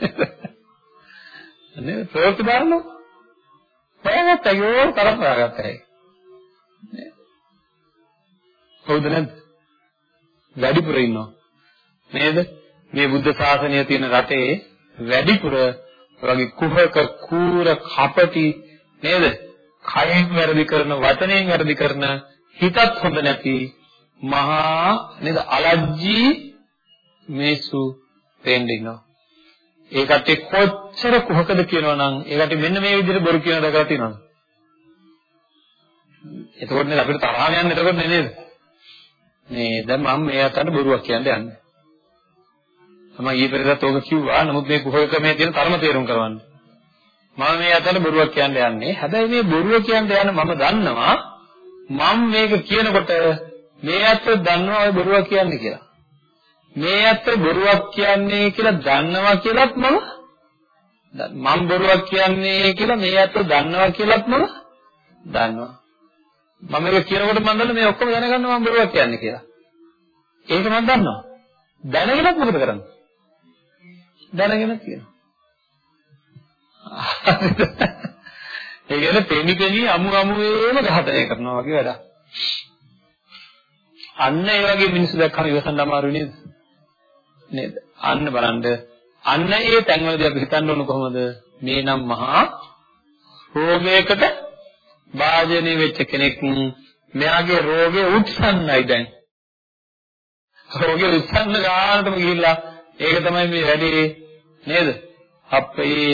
නේද? ප්‍රවෘත්ති බලන්න. හොයාගත්තා යෝර තරම් හොයාගත්තා ඒක. හවුද නැද්ද? වැඩිපුර ඉන්නවා. නේද? මේ බුද්ධ ශාසනය තියෙන රටේ වැඩිපුර වගේ කුහක කූර කපටි නේද? කයෙන් වැරදි කරන වචනයෙන් වැරදි කරන හිතත් හොඳ නැති මහා නේද අලජ්ජී මේසු පේන්නේ ඉන්නවා. ඒ කට්ටිය කොච්චර කුහකද කියනවනම් ඒ කට්ටිය මෙන්න මේ විදිහට බොරු කියන දකලා තියෙනවද? එතකොට නේද අපිට තරහ යන්නේ එතකොට නේද? මේ දැන් මම මේ අතට බොරුවක් කියන්න යන්නේ. මම ඊයේ පෙරේදත් ඕක කිව්වා. නමුත් මේ කුහකකමේ තියෙන තරම තේරුම් කරවන්න. මම මේ අතට බොරුවක් කියන්න යන්නේ. හැබැයි මේ බොරුව කියන්න යන මම දන්නවා මම මේක කියනකොට මේ අත දන්නවා ඔය බොරුවක් කියන්නේ කියලා. මේ අත බොරුවක් කියන්නේ කියලා දන්නවා කියලත් මම මම බොරුවක් කියන්නේ කියලා මේ අත දන්නවා කියලත් මම දන්නවා. මම මේක කියනකොට මම දන්නවා මේ ඔක්කොම දැනගන්නවා මම බොරුවක් කියන්නේ කියලා. ඒක මම දන්නවා. දැනගෙනත් මොකද කරන්නේ? දැනගෙන කියනවා. ඒ කියන්නේ පෙනි පෙනි අමු අමුවේම ඝාතනය කරනවා වගේ වැඩක්. අන්න ඒ වගේ මිනිස්සු දැක්කම ඉවසන්න අමාරු නේද? නේද? අන්න බලන්න අන්න ඒ තැන්වලදී අපි හිතන්න ඕන කොහොමද? මේ නම් මහා රෝගයකට භාජනය වෙච්ච කෙනෙක් මෙයාගේ රෝගය උත්සන්නයි දැන්. රෝගය උත්සන්න ගානටම ගිහිල්ලා ඒක තමයි මේ වැඩේ නේද? අප්පේ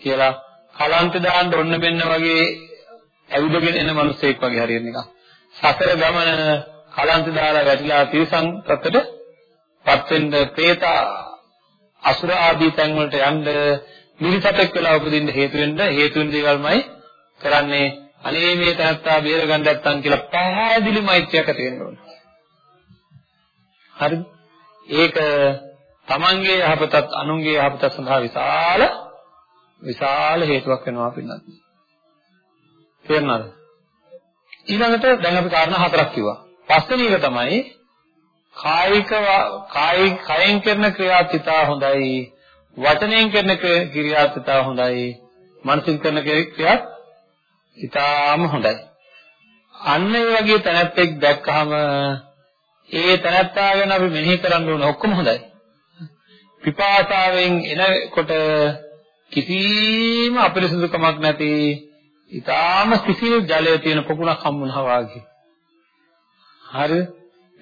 කියලා කලන්ත දාන්න ඔන්න මෙන්න වගේ ඇවිදගෙන එන මිනිස්සෙක් වගේ හරියට නිකන්. සතර ගමන කලන්ත දාලා වැටිලා තිරසං තත්ත්වයට පත් වෙන්න പ്രേත අසුර ආදී තැන් වලට යන්න මිනිසතෙක් වෙලා උපදින්න හේතු වෙන්න හේතු වෙන දේවල්මයි කරන්නේ අනේ මේ තනත්තා බේරගන්න නැත්තම් කියලා පැහැදිලි මෛත්‍රියක් ඇති වෙන්න ඕන. හරිද? ඒක තමන්ගේ යහපතත් අනුන්ගේ යහපතත් සඳහා විශාල විශාල හේතුවක් වෙනවා පින්නත්. තේරුණාද? ඊළඟට දැන් අපි කාරණා හතරක් කිව්වා. පස්වෙනි එක තමයි කායික කායි කයෙන් කරන ක්‍රියාත්ිතා හොඳයි වචනයෙන් කරන ක්‍රියාත්ිතා හොඳයි මනසින් කරන ක්‍රියාත් ඉතාම හොඳයි අන්න ඒ වගේ තැනැත්තෙක් දැක්කහම ඒ තැනැත්තා ගැන අපි මෙනෙහි කරන්න ඕන ඔක්කොම හොඳයි පිපාසාවෙන් එනකොට කිසිම අපිරිසුදුකමක් නැති ඊටාම සිසිල් ජලය තියෙන පොකුණක් හම්බුණා වාගේ. හරිද?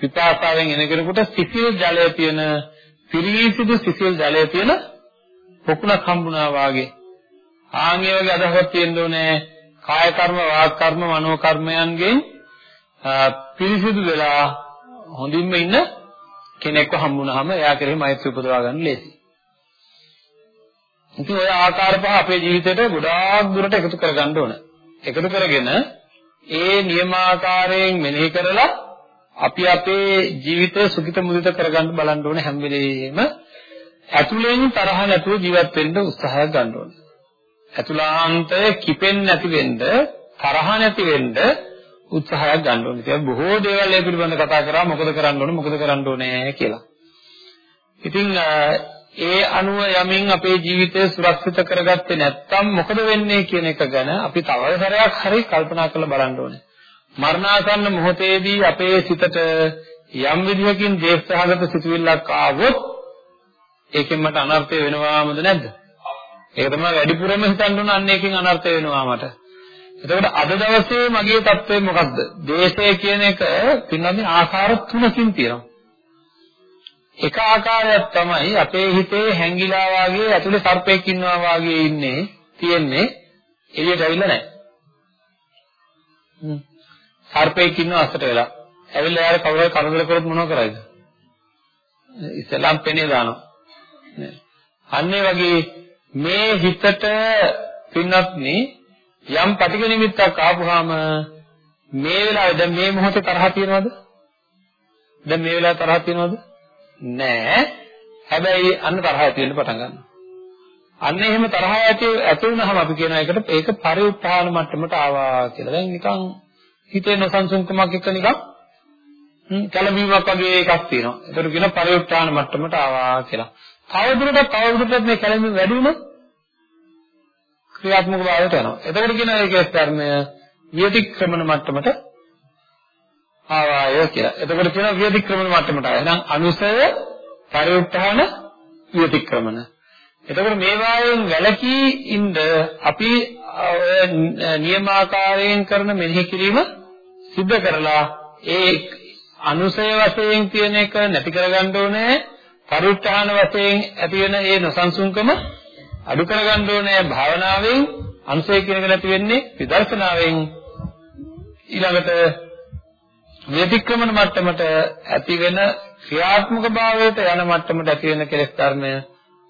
පිපාසාවෙන් එන කෙනෙකුට සිසිල් ජලය තියෙන පිරිසිදු සිසිල් ජලය තියෙන පොකුණක් හම්බුණා වාගේ. ආන්ගේ වගේ අදහසක් තියෙන්න ඕනේ කාය කර්ම වාග් කර්ම මනෝ කර්මයන්ගෙන් පිරිසිදු වෙලා හොඳින්ම ඉන්න කෙනෙක්ව හම්බුනහම එයා කෙරෙහි මෛත්‍රිය උපදවා ගන්න ලේසි. ඉතින් ඔය ආකාර පහ අපේ ජීවිතේට ගොඩාක් දුරට එකතු කරගන්න ඕන. එකතු කරගෙන ඒ නියමාකාරයෙන් මෙනෙහි කරලා අපි අපේ ජීවිතය සුඛිත මුදිත කරගන්න බලන්න ඕන හැම වෙලෙම ඇතුලෙන් තරහ නැතුව ජීවත් වෙන්න උත්සාහයක් ගන්න ඕන. ඇතුලාන්තය කිපෙන්නේ නැති වෙන්න තරහ නැති වෙන්න උත්සාහයක් ගන්න ඕනේ. ඒක බොහෝ දේවල් ඒ පිළිබඳව කතා කරා මොකද කරන්න ඕනේ මොකද කරන්න ඕනේ කියලා. ඉතින් ඒ අනුව යමින් අපේ ජීවිතය සුරක්ෂිත කරගත්තේ නැත්නම් මොකද වෙන්නේ කියන එක ගැන අපි තව සැරයක් හරි කල්පනා කරලා බලන්න ඕනේ. මරණාසන්න මොහොතේදී අපේ සිතට යම් විදිහකින් දේශසහගත සිතුවිල්ලක් ආවොත් ඒකෙන් මට අනර්ථය වෙනවාමද නැද්ද? ඒක තමයි වැඩිපුරම හිතන්න ඕන අන්න ඒකෙන් අනර්ථය වෙනවා මට. එතකොට අද දවසේ මගේ தත්ත්වය මොකක්ද? දේශය කියන එක පින්නන්නේ ආකාර තුනකින් තියෙනවා. එක ආකාරයක් තමයි අපේ හිතේ හැංගිලා වාගේ ඇතුලේ සර්පෙක් ඉන්නවා වාගේ ඉන්නේ තියෙන්නේ එළියට ඇවිල්ලා නැහැ. සර්පෙක් ඉන්නව අස්සට වෙලා. ඇවිල්ලා යාර කවුරු හරි කරදර කරොත් මොනව කරයිද? ඉස්ලාම් පෙනේ දානවා. අන්නේ වගේ මේ හිතට පින්නත්නි යම් පටිඝ නිමිත්තක් ආපුවාම මේ වෙලාවේ දැන් මේ මොහොතේ තරහ තියනවද? දැන් මේ වෙලාවේ තරහ තියනවද? නෑ. හැබැයි අන්න තරහ තියෙන්න පටන් ගන්නවා. අන්න එහෙම තරහ ඇති ඇති වුනහම අපි කියන එකට ඒක පරිඋත්ථාන මට්ටමට ආවා කියලා. දැන් නිකන් හිතේ නොසන්සුන්කමක් එක්ක නිකන් කලබීමක් වගේ එකක් තියෙනවා. ඒකට කියන පරිඋත්ථාන මට්ටමට ආවා කියලා. තවදුරටත් තවදුරටත් මේ කලබීම වැඩි වුණොත් ක්‍රියාත්මක භාවයට යනවා. එතකොට කියන ඒකේ ධර්මය විතික්‍රමන මට්ටමට ආවාය කියලා. එතකොට කියනවා විතික්‍රමන මට්ටමට ආවා. එහෙනම් අනුසය පරිඋත්ථාන විතික්‍රමන. එතකොට මේ වායෙන් වැළකී ඉන්න අපි නියමාකාරයෙන් කරන මෙනෙහි කිරීම සිද්ධ කරලා ඒ අනුසය වශයෙන් තියෙන එක නැති කරගන්න ඕනේ පරිඋත්ථාන වශයෙන් ඇති වෙන ඒ නොසන්සුන්කම අඩු කරගන්න ඕනේ භාවනාවෙන් අනුසය කියන එක නැති වෙන්නේ විදර්ශනාවෙන් ඊළඟට වේදික්‍රමන මට්ටමට ඇති වෙන ක්‍රියාත්මක භාවයට යන මට්ටමට ඇති වෙන කෙලෙස් ධර්මය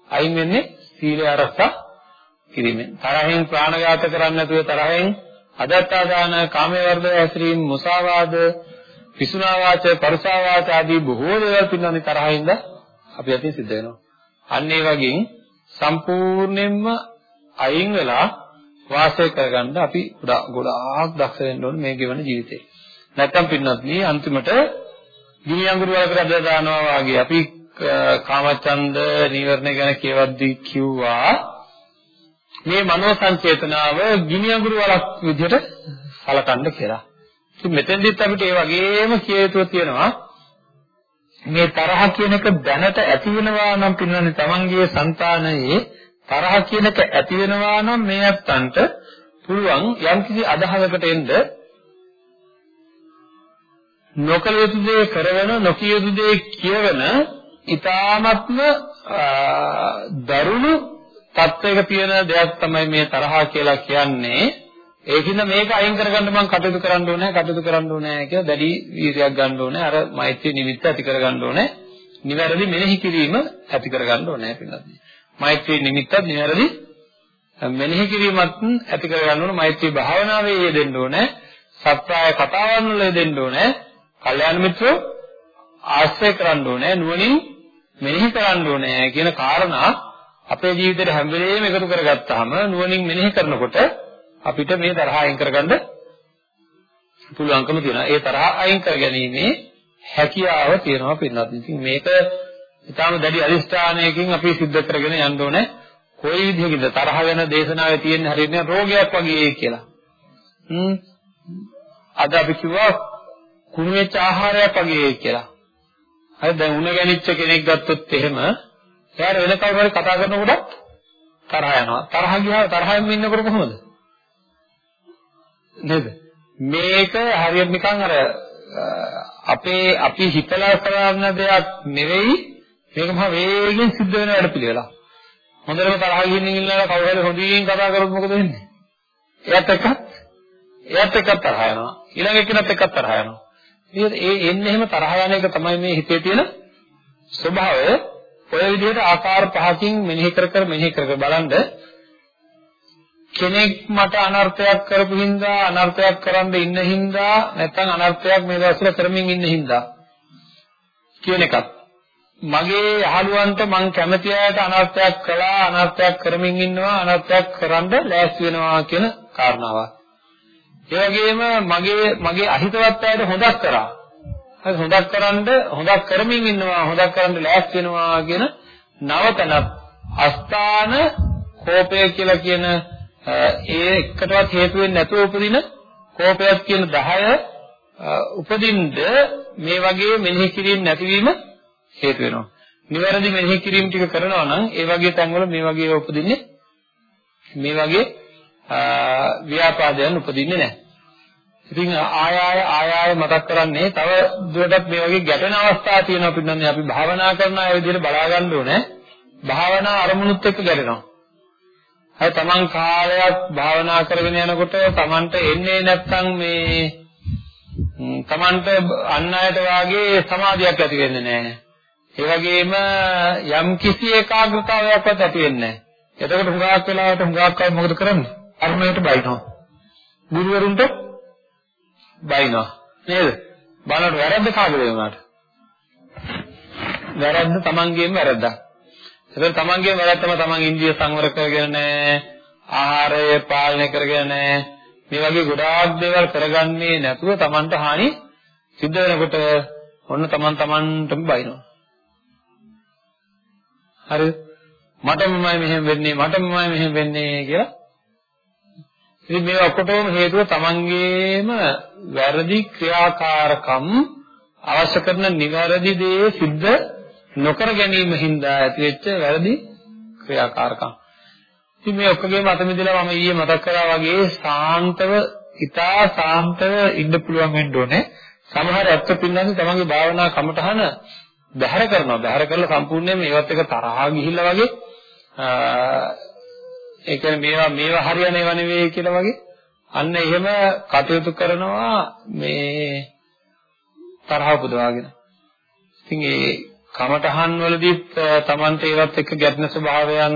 අයින් වෙන්නේ සීලය ආරක්ෂා කිරීමෙන්. තරහෙන් ප්‍රාණඝාත කරන්නේ නැතුව තරහෙන් අදත්තා දාන, කාමයේ වර්ධව හැසිරීම, මුසාවාද, පිසුනා වාච, පරුසා වාච ආදී බොහෝ දේවල් පින්නන්නේ තරහින්ද අපි අතින් සිද්ධ වෙනවා. අන්න ඒ වගේ සම්පූර්ණයෙන්ම අයින් වෙලා වාසය කරගන්න අපි ගොඩාක් දක්ෂ වෙන්න ඕනේ මේ ගෙවන ජීවිතේ. නැත්තම් පින්නත් මේ අන්තිමට ගිනි අඟුරු වලකට අද දානවා වගේ අපි කාමචන්ද නීවරණ ගැන කියවද්දී කිව්වා මේ මනෝ සංචේතනාව ගිනි අඟුරු වලක් විදිහට සලකන්න කියලා. ඉතින් මෙතෙන්දිත් අපිට ඒ වගේම කිය යුතු තියෙනවා මේ තරහ කියන එක දැනට ඇති වෙනවා නම් පින්නන්නේ තමන්ගේ సంతානයේ තරහ කියන එක ඇති වෙනවා නම් මේ අත්තන්ට පුළුවන් යම්කිසි අදහසකට එන්න නොකල යුතු දේ කරවන නොකිය යුතු දේ කියවන ඊ타මත්ම දරුණු තත්වයක තියෙන දෙයක් තමයි මේ තරහා කියලා කියන්නේ. ඒකින්ද මේක අයින් කරගන්න මම කටයුතු කරන්න ඕනේ කටයුතු කරන්න ඕනේ කියලා දැඩි වීර්යයක් ගන්න ඕනේ. අර මෛත්‍රී නිමිත්ත ඇති කරගන්න ඕනේ. නිවැරදි මෙනෙහි කිරීම ඇති කරගන්න ඕනේ පිළිබඳව මෛත්‍රී නිමිත්තත් නිවැරදි මෙනෙහි කිරීමත් ඇති කරගන්න ඕනේ. මෛත්‍රී භාවනාවේ යෙදෙන්න ඕනේ. සත්‍යය කතාවන් වල යෙදෙන්න ඕනේ. කල්යාණ මිත්‍රෝ ආශ්‍රය කරන්න ඕනේ. නුවණින් මෙනෙහි කරන්න ඕනේ කියන කාරණා අපේ ජීවිතේට හැම වෙලේම එකතු කරගත්තාම නුවණින් මෙනෙහි කරනකොට අපිට මේ තරහ අයින් කරගන්න පුළුවන්කම තියෙනවා. ඒ තරහ අයින් කරගැනීමේ හැකියාව තියෙනවා පින්නත්. ඉතින් මේක ඊටාම දැඩි අදිස්ථානයකින් අපි සිද්ධ කරගෙන යන්න ඕනේ. කොයි විදිහකින්ද තරහ වෙන දේශනාවේ තියෙන හරියට රෝගයක් වගේ කියලා. හ්ම්. අද අපි කිව්වා කුණු වෙච්ච ආහාරයක් වගේ කියලා. හරි දැන් උණ ගැනිච්ච කෙනෙක් ගත්තොත් එහෙම එයාට වෙන කවුරු හරි කතා කරනකොට තරහ යනවා. තරහ ගියා තරහෙන් ඉන්නකොට කොහොමද? නේද? මේක හරියට නිකන් අර අපේ අපි හිතලා කරන දෙයක් නෙවෙයි මේක මහ වේගෙන් සිද්ධ වෙන වැඩ පිළිවෙලක්. හොඳටම තරහ ගින්න ඉන්නලා කවුරු හරි හොඳින් කතා කරොත් මොකද වෙන්නේ? එයාත් එක්ක එයාත් එක්ක තරහ යනවා. ඊළඟ එක්කෙනත් එක්ක තරහ යනවා. නේද? ඒ එන්නේ එහෙම තරහ යන එක තමයි මේ හිතේ තියෙන ස්වභාවය. ඔය විදිහට ආකාර පහකින් මෙනෙහි කර කර මෙනෙහි කර කර බලන්න කෙනෙක් මට අනර්ථයක් කරපු හින්දා අනර්ථයක් කරන්න ඉන්න හින්දා නැත්නම් අනර්ථයක් මේ දවස්වල කරමින් ඉන්න හින්දා කියන එකත් මගේ යහළුවන්ට මං කැමති අයට අනර්ථයක් කළා අනර්ථයක් කරමින් ඉන්නවා අනර්ථයක් කරන්න ලෑස්ති වෙනවා කියන කාරණාවක්. ඒ වගේම මගේ මගේ අහිතවත් අයට හොදක් කරා. හරි හොදක් කරන්ඩ හොදක් කරමින් ඉන්නවා හොදක් කරන්න ලෑස්ති වෙනවා කියන නවතනත් අස්ථාන කෝපය කියලා කියන ඒ එකටවත් හේතු වෙන්නේ නැතුව උපදින කෝපයක් කියන 10 උපදින්න මේ වගේ මෙනෙහි කිරීම නැතිවීම හේතු වෙනවා. නිවැරදි මෙනෙහි කිරීම ටික කරනවා නම් ඒ වගේ තැන්වල මේ වගේ උපදින්නේ මේ වගේ ව්‍යාපාදයන් උපදින්නේ නැහැ. ඉතින් ආය ආය ආය ආය මතක් කරන්නේ තව දුරටත් මේ වගේ ගැටෙන අවස්ථා තියෙනවා පිටන්නේ අපි භාවනා කරන අය විදිහට බලා ගන්න ඕනේ. භාවනා අරමුණුත් එක්ක ගැටෙනවා. අය තමන් කාලයක් භාවනා කරගෙන යනකොට තමන්ට එන්නේ නැත්තම් මේ තමන්ට අන් අයට වාගේ සමාධියක් ඇති වෙන්නේ නැහැ. ඒ වගේම යම් කිසි ඒකාග්‍රතාවයක්වත් ඇති වෙන්නේ නැහැ. එතකොට හුඟක් වෙලාවට හුඟක් අය මොකද කරන්නේ? කර්මයට බයිනවා. ගුරුවරුන්ට බයිනවා. නේද? බලන්න වැරද්ද කාගේද උනාට? වැරද්ද තමන්ගේම වැරද්දක්. ඒතර තමන්ගේ වැරද්ද තමයි තමන් ඉන්ද්‍රිය සංවර කරගෙන නැහැ. ආහාරය පාලනය කරගෙන නැහැ. මේ වගේ ගොඩාක් දේවල් කරගන්නේ නැතුව තමන්ට හානි සිද්ධ වෙනකොට ඔන්න තමන් තමන්ටම බයිනවා. හරිද? මටමමයි මෙහෙම වෙන්නේ මටමමයි මෙහෙම වෙන්නේ කියලා ඉතින් මේවා ඔක්කොටම හේතුව තමන්ගේම වැරදි ක්‍රියාකාරකම් අවශ්‍ය කරන නිවැරදි දේ සිද්ධ නොකර ගැනීම හින්දා ඇතිවෙච්ච වැරදි ක්‍රියාකාරකම්. ඉතින් මේ ඔක්කොගේම අත මිදලා මම ඊයේ මතක් කරා වගේ සාන්තව, ඊටා සාන්තව ඉන්න පුළුවන් වෙන්න ඕනේ. සමහර ඇත්ත පින්නන්නේ තමන්ගේ භාවනා කමටහන බැහැර කරනවා. බැහැර කරලා සම්පූර්ණයෙන්ම ඒවත් එක තරහා ගිහිල්ලා වගේ ඒ කියන්නේ මේවා මේවා හරියන ඒවා නෙවෙයි කියලා වගේ අන්න එහෙම කටයුතු කරනවා මේ තරහ උපදවාගෙන. ඉතින් ඒ කමඨහන් වලදීත් Tamante ඒවත් එක්ක ගැටෙන ස්වභාවයන්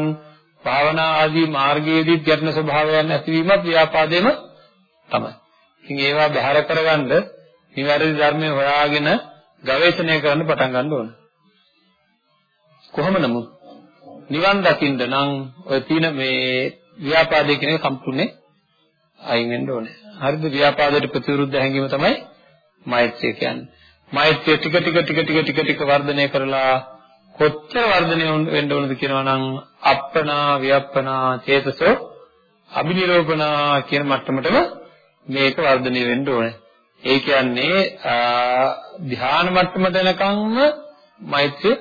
භාවනා ආදී මාර්ගයේදීත් ගැටෙන ස්වභාවයන් ඇතිවීමත් ව්‍යාපාදේම තමයි. ඉතින් ඒවා බැහැර කරගන්න නිවැරදි ධර්මය හොයාගෙන ගවේෂණය කරන්න පටන් ගන්න ඕන. කොහොම නමුත් නිවන් දකින්න නම් ඔය තියෙන මේ ව්‍යාපාදයේ කියන එක සම්පූර්ණයෙන් අයින් වෙන්න ඕනේ. හරිද? ව්‍යාපාදයට ප්‍රතිවිරුද්ධ හැඟීම තමයි මෛත්‍රිය කියන්නේ. මෛත්‍රිය ටික ටික ටික ටික ටික ටික වර්ධනය කරලා කොච්චර වර්ධනය වෙන්න ඕනද කියනවා නම් අප්පනා ව්‍යප්පනා චේතසෝ අබිනිරෝපණා කියන මට්ටමටම මේක වර්ධනය වෙන්න ඕනේ. ඒ කියන්නේ ධ්‍යාන මට්ටමට එනකම්ම මෛත්‍රිය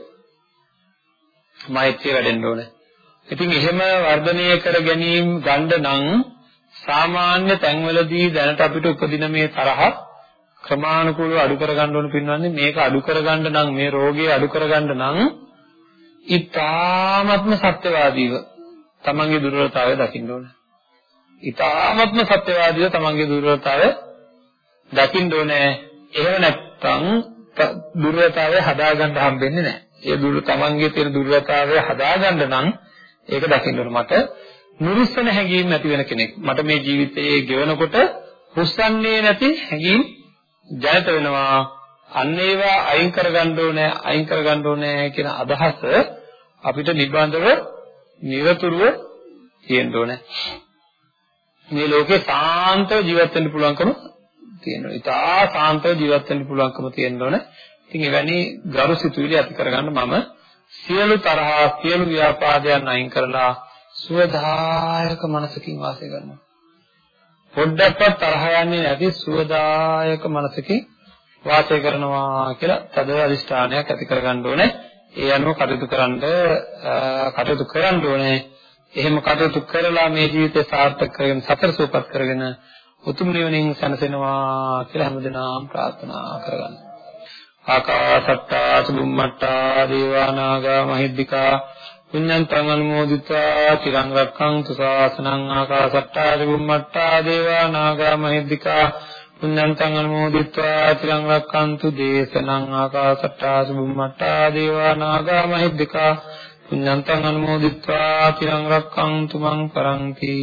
මෛත්‍රිය වැඩෙන්න ඕනේ. ඉතින් එහෙම වර්ධනය කර ගැනීම ගන්න නම් සාමාන්‍ය තැන්වලදී දැනට අපිට උපදින මේ තරහ ක්‍රමානුකූලව අඩු කරගන්න ඕන පින්වන්නේ මේක අඩු කරගන්න නම් මේ රෝගය අඩු කරගන්න නම් ඊ타ත්ම සත්‍යවාදීව තමන්ගේ දුර්වලතාවය දකින්න ඕනේ. ඊ타ත්ම සත්‍යවාදීව තමන්ගේ දුර්වලතාවය දකින්න ඕනේ. එහෙම නැත්නම් දුර්වලතාවය හදාගන්න හම්බෙන්නේ නැහැ. ඒ දුර තමන්ගේ තියෙන දුර්වලතාවය හදාගන්න නම් ඒක දකින්න ඕන මට නුරුස්සන හැඟීම් නැති වෙන කෙනෙක් මට මේ ජීවිතයේ ගෙවනකොට රුස්සන්නේ නැති හැඟීම් ජනිත වෙනවා අන්න ඒවා අයින් කරගන්න ඕනේ අයින් කරගන්න ඕනේ කියන අදහස අපිට නිබඳව නිරතුරුව තියෙන්න ඕනේ මේ ලෝකේ සාන්තව ජීවත් වෙන්න පුළුවන්කම තියෙනවා. ඉතා සාන්තව ජීවත් වෙන්න පුළුවන්කම තියෙන්න ඕනේ. ඉතින් එවැනි ගරු සිතුවිලි ඇති කරගන්න මම සියලු තරහා සියලු ව්‍යාපාදයන් අයින් කරලා සුවදායක මනසකින් වාසය කරනවා. පොඩ්ඩක්වත් තරහ යන්නේ නැති සුවදායක මනසකින් වාසය කරනවා කියලා තද අදිෂ්ඨානයක් ඇති කරගන්න ඕනේ. ඒ අනුව කටයුතු කරන්න කටයුතු කරන්න ඕනේ. එහෙම කටයුතු කරලා මේ ජීවිතය සාර්ථක කරගෙන සතර සූපත් කරගෙන උතුම් නිවනින් සැනසෙනවා කියලා හැමදෙනාම ප්‍රාර්ථනා කරගන්න. ආකාසත්තා සුම්මට්ටා දේවානාගා මහිද්దికා පුඤ්ඤන්තං අනුමෝදිතා තිරං රක්ඛන්තු සාසනං ආකාසට්ටා චුම්මට්ටා දේවා නාග මහිද්దికා. පුඤ්ඤන්තං අනුමෝදිතා තිරං රක්ඛන්තු දේශනං ආකාසට්ටා චුම්මට්ටා දේවා නාග මහිද්దికා. පුඤ්ඤන්තං අනුමෝදිතා තිරං රක්ඛන්තු මං පරන්ති